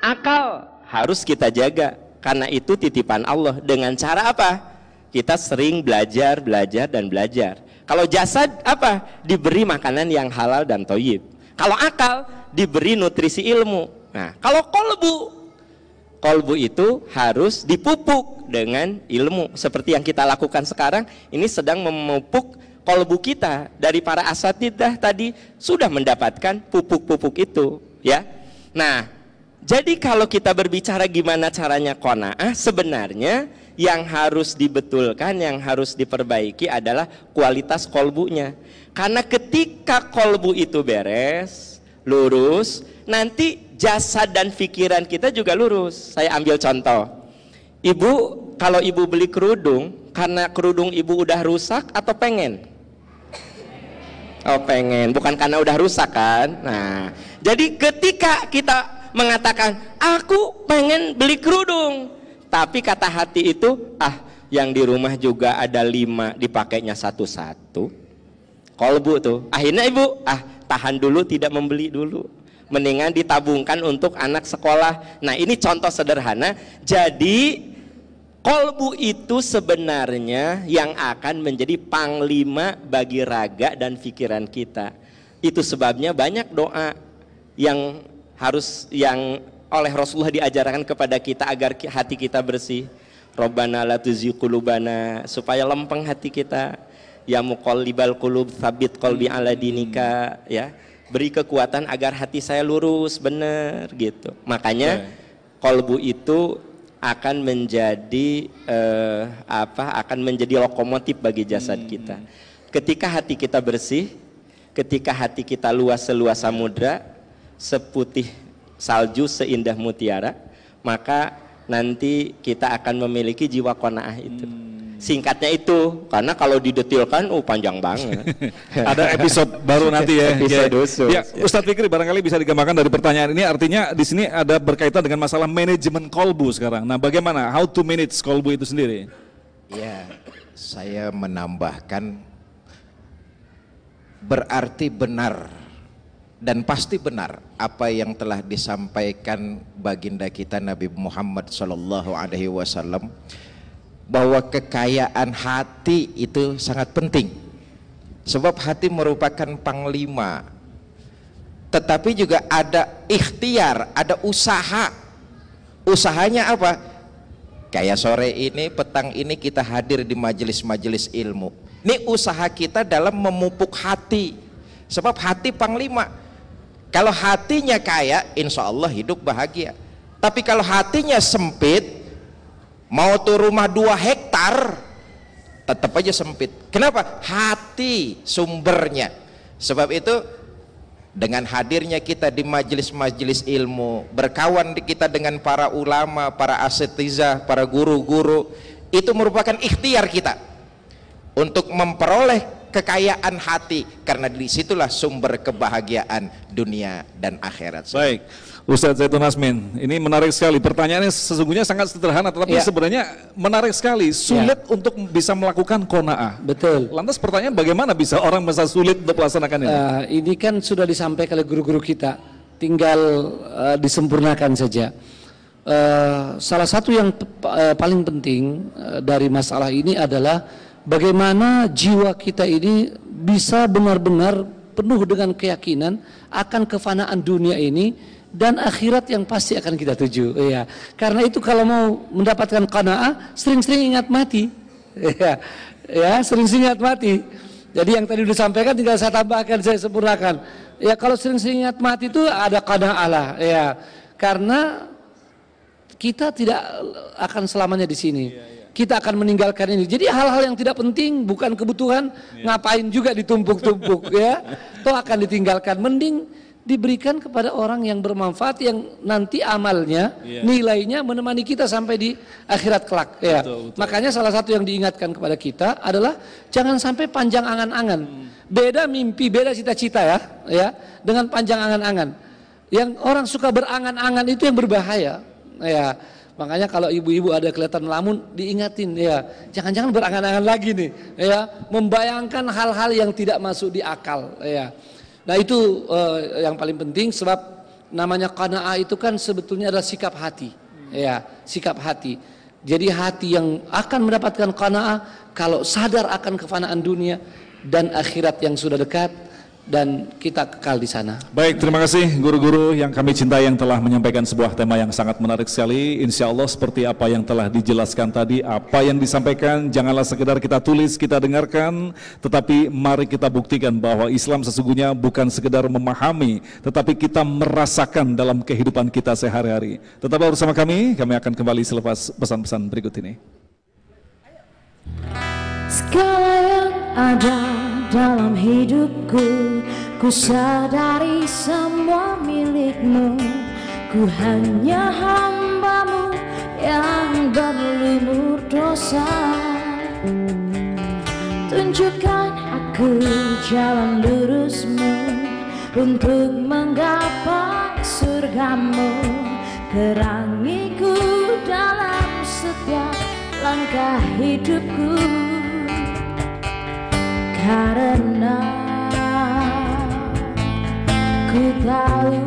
Akal harus kita jaga karena itu titipan Allah. Dengan cara apa? Kita sering belajar, belajar dan belajar. Kalau jasad apa? Diberi makanan yang halal dan toyib. Kalau akal diberi nutrisi ilmu. Nah, kalau kolbu kolbu itu harus dipupuk dengan ilmu seperti yang kita lakukan sekarang ini sedang memupuk kolbu kita dari para asatidah tadi sudah mendapatkan pupuk-pupuk itu ya nah jadi kalau kita berbicara gimana caranya kona'ah sebenarnya yang harus dibetulkan yang harus diperbaiki adalah kualitas kolbunya karena ketika kolbu itu beres lurus nanti jasad dan pikiran kita juga lurus. Saya ambil contoh. Ibu, kalau ibu beli kerudung, karena kerudung ibu udah rusak atau pengen? Oh pengen, bukan karena udah rusak kan? Nah, jadi ketika kita mengatakan, aku pengen beli kerudung, tapi kata hati itu, ah yang di rumah juga ada lima, dipakainya satu-satu. Kolbu tuh, akhirnya ibu, ah tahan dulu tidak membeli dulu mendingan ditabungkan untuk anak sekolah. Nah, ini contoh sederhana. Jadi kolbu itu sebenarnya yang akan menjadi panglima bagi raga dan pikiran kita. Itu sebabnya banyak doa yang harus yang oleh Rasulullah diajarkan kepada kita agar hati kita bersih. Robbana la tuzigh qulubana supaya lempeng hati kita. Ya muqallibal qulub tsabit qalbi ala dinika ya beri kekuatan agar hati saya lurus benar gitu makanya kolbu itu akan menjadi eh, apa akan menjadi lokomotif bagi jasad kita. Ketika hati kita bersih ketika hati kita luas seluas samudra seputih salju seindah mutiara maka nanti kita akan memiliki jiwa kona'ah itu Singkatnya itu, karena kalau didetilkan, oh panjang banget. Ada episode baru nanti ya. Episode ya. Ya, Ustadz Fikri barangkali bisa digambarkan dari pertanyaan ini artinya di sini ada berkaitan dengan masalah manajemen kolbu sekarang. Nah, bagaimana how to manage kolbu itu sendiri? Ya, saya menambahkan berarti benar dan pasti benar apa yang telah disampaikan baginda kita Nabi Muhammad sallallahu alaihi wasallam bahwa kekayaan hati itu sangat penting. Sebab hati merupakan panglima. Tetapi juga ada ikhtiar, ada usaha. Usahanya apa? Kayak sore ini, petang ini kita hadir di majelis-majelis ilmu. Ini usaha kita dalam memupuk hati. Sebab hati panglima. Kalau hatinya kaya, insya Allah hidup bahagia. Tapi kalau hatinya sempit, mau tuh rumah dua hektar, tetap aja sempit. Kenapa? Hati sumbernya. Sebab itu dengan hadirnya kita di majelis-majelis ilmu, berkawan kita dengan para ulama, para asetiza, para guru-guru, itu merupakan ikhtiar kita untuk memperoleh kekayaan hati karena di situlah sumber kebahagiaan dunia dan akhirat. Baik, Ustadz Zaitun Asmin, ini menarik sekali. Pertanyaannya sesungguhnya sangat sederhana, tetapi Ya. sebenarnya menarik sekali. Sulit untuk bisa melakukan kona'ah. Betul. Lantas pertanyaan bagaimana bisa orang bisa sulit untuk melaksanakan ini? Eh, ini kan sudah disampaikan oleh guru-guru kita, tinggal eh, disempurnakan saja. Eh, salah satu yang eh, paling penting eh, dari masalah ini adalah bagaimana jiwa kita ini bisa benar-benar penuh dengan keyakinan akan kefanaan dunia ini dan akhirat yang pasti akan kita tuju. Ya, karena itu kalau mau mendapatkan qanaah, sering-sering ingat mati. Ya, ya sering-sering ingat mati. Jadi yang tadi disampaikan tinggal saya tambahkan, saya sempurnakan. Ya kalau sering-sering ingat mati itu ada qanaah lah. Ya, karena kita tidak akan selamanya di sini. Kita akan meninggalkan ini. Jadi hal-hal yang tidak penting bukan kebutuhan ngapain juga ditumpuk-tumpuk ya. Toh akan ditinggalkan. Mending diberikan kepada orang yang bermanfaat yang nanti amalnya Iya. nilainya menemani kita sampai di akhirat kelak ya. Betul, betul. Makanya salah satu yang diingatkan kepada kita adalah jangan sampai panjang angan-angan. Beda mimpi, beda cita-cita ya, ya, dengan panjang angan-angan. Yang orang suka berangan-angan itu yang berbahaya. Ya, makanya kalau ibu-ibu ada kelihatan lamun diingatin ya, jangan-jangan berangan-angan lagi nih, ya, membayangkan hal-hal yang tidak masuk di akal, ya. Nah itu eh, yang paling penting sebab namanya qanaah itu kan sebetulnya adalah sikap hati, ya, sikap hati. Jadi hati yang akan mendapatkan qanaah kalau sadar akan kefanaan dunia dan akhirat yang sudah dekat dan kita kekal di sana. Baik, terima kasih guru-guru yang kami cintai yang telah menyampaikan sebuah tema yang sangat menarik sekali. Insya Allah seperti apa yang telah dijelaskan tadi, apa yang disampaikan, janganlah sekedar kita tulis, kita dengarkan, tetapi mari kita buktikan bahwa Islam sesungguhnya bukan sekedar memahami, tetapi kita merasakan dalam kehidupan kita sehari-hari. Tetaplah bersama kami, kami akan kembali selepas pesan-pesan berikut ini. Segala yang ada dalam hidupku. Ku sadari semua milikmu. Ku hanya hambamu yang berlumur dosa. Tunjukkan aku jalan lurusmu Untuk menggapai surgamu. Terangiku dalam setiap langkah hidupku karena ku tahu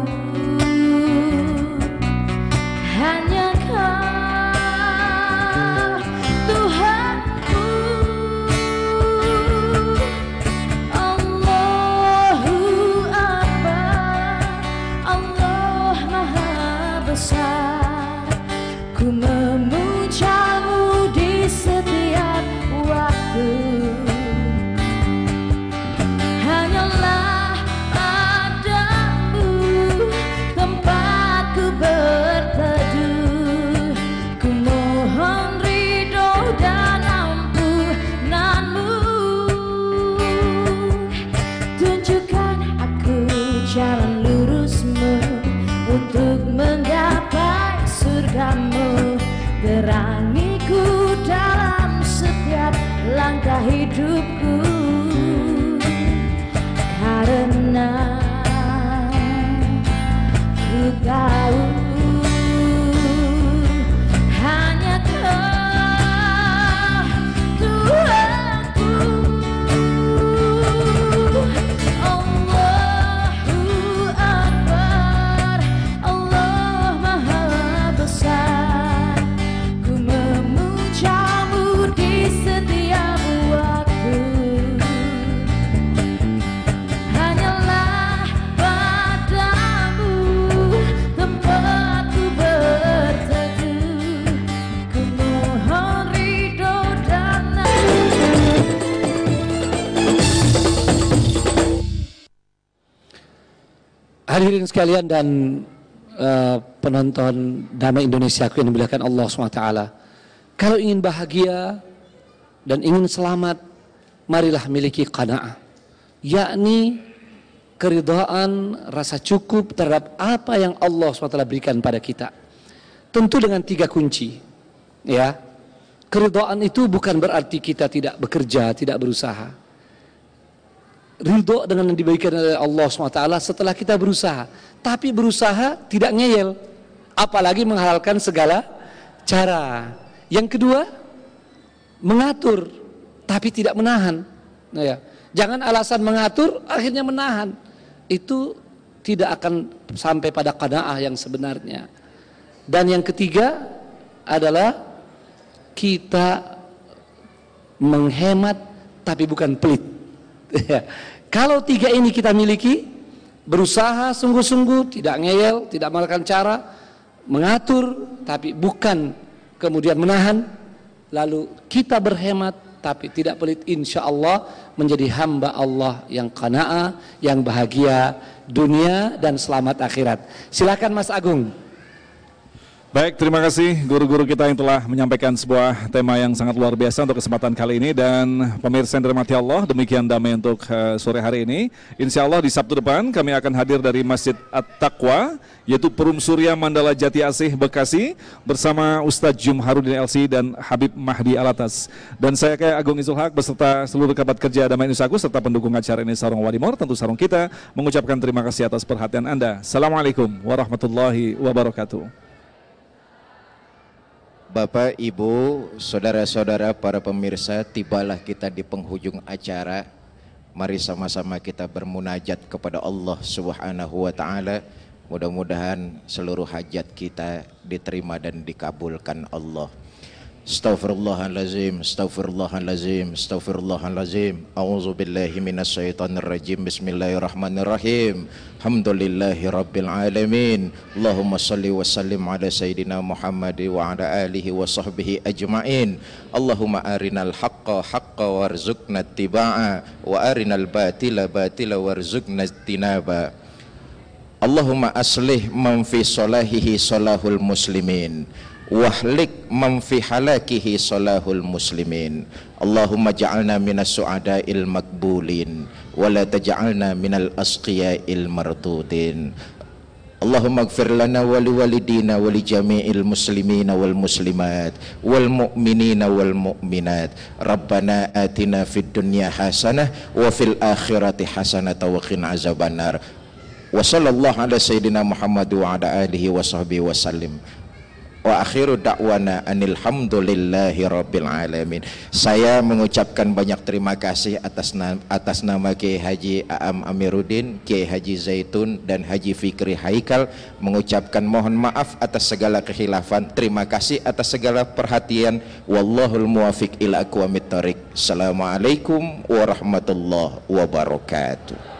Hadirin sekalian dan eh, penonton Damai Indonesia yang dimuliakan Allah SWT. Kalau ingin bahagia dan ingin selamat, marilah miliki qanaah. Yakni keridhaan, rasa cukup terhadap apa yang Allah SWT berikan pada kita. Tentu dengan tiga kunci. Ya. Keridhaan itu bukan berarti kita tidak bekerja, tidak berusaha. Ridho dengan yang diberikan oleh Allah SWT setelah kita berusaha. Tapi berusaha tidak ngeyel. Apalagi menghalalkan segala cara. Yang kedua, mengatur tapi tidak menahan. Nah, ya. Jangan alasan mengatur akhirnya menahan. Itu tidak akan sampai pada qanaah yang sebenarnya. Dan yang ketiga adalah kita menghemat tapi bukan pelit. Kalau tiga ini kita miliki, berusaha sungguh-sungguh, tidak ngeyel, tidak melakukan cara, mengatur tapi bukan kemudian menahan, lalu kita berhemat tapi tidak pelit insya Allah menjadi hamba Allah yang qanaah, yang bahagia dunia dan selamat akhirat. Silakan Mas Agung. Baik, terima kasih guru-guru kita yang telah menyampaikan sebuah tema yang sangat luar biasa untuk kesempatan kali ini dan pemirsa yang dirahmati Allah, demikian damai untuk uh, sore hari ini. Insya Allah di Sabtu depan kami akan hadir dari Masjid At-Taqwa yaitu Perum Surya Mandala Jati Asih Bekasi bersama Ustadz Jum Harudin LC dan Habib Mahdi Alatas. Dan saya kayak Agung Izulhak beserta seluruh kerabat kerja Damai Nusaku serta pendukung acara ini Sarung Wadimor, tentu Sarung kita mengucapkan terima kasih atas perhatian Anda. Assalamualaikum warahmatullahi wabarakatuh. Bapak, Ibu, saudara-saudara para pemirsa, tibalah kita di penghujung acara. Mari sama-sama kita bermunajat kepada Allah Subhanahu wa taala. Mudah-mudahan seluruh hajat kita diterima dan dikabulkan Allah. Astaghfirullahalazim, astaghfirullahalazim, astaghfirullahalazim. A'udzu billahi minasyaitonir rajim. Bismillahirrahmanirrahim. Alhamdulillahi rabbil alamin. Allahumma salli wa sallim ala sayyidina Muhammad wa ala alihi wa sahbihi ajmain. Allahumma arinal haqqa haqqa warzuqna ittiba'a wa arinal batila batila warzuqna ijtinaba. Allahumma aslih man fi salahihi salahul muslimin wahlik man fi halakihi salahul muslimin. Allahumma ja'alna minas su'ada'il makbulin wa la taj'alna minal asqiya'il mardudin Allahumma gfir lana wa li walidina wa li jami'il muslimina wal muslimat wal mu'minina wal mu'minat. Rabbana atina fid dunya hasanah wa fil akhirati hasanah wa qina azabannar. Wa sallallahu ala sayyidina Muhammad wa ala alihi wa sahbihi wa sallim wa akhiru da'wana anil hamdulillahi rabbil alamin. Saya mengucapkan banyak terima kasih atas nama, atas nama Kiai Haji Aam Amiruddin Kiai Haji Zaitun dan Haji Fikri Haikal. Mengucapkan mohon maaf atas segala kekhilafan. Terima kasih atas segala perhatian. Wallahul muwafiq ila aqwamit thoriq assalamualaikum warahmatullahi wabarakatuh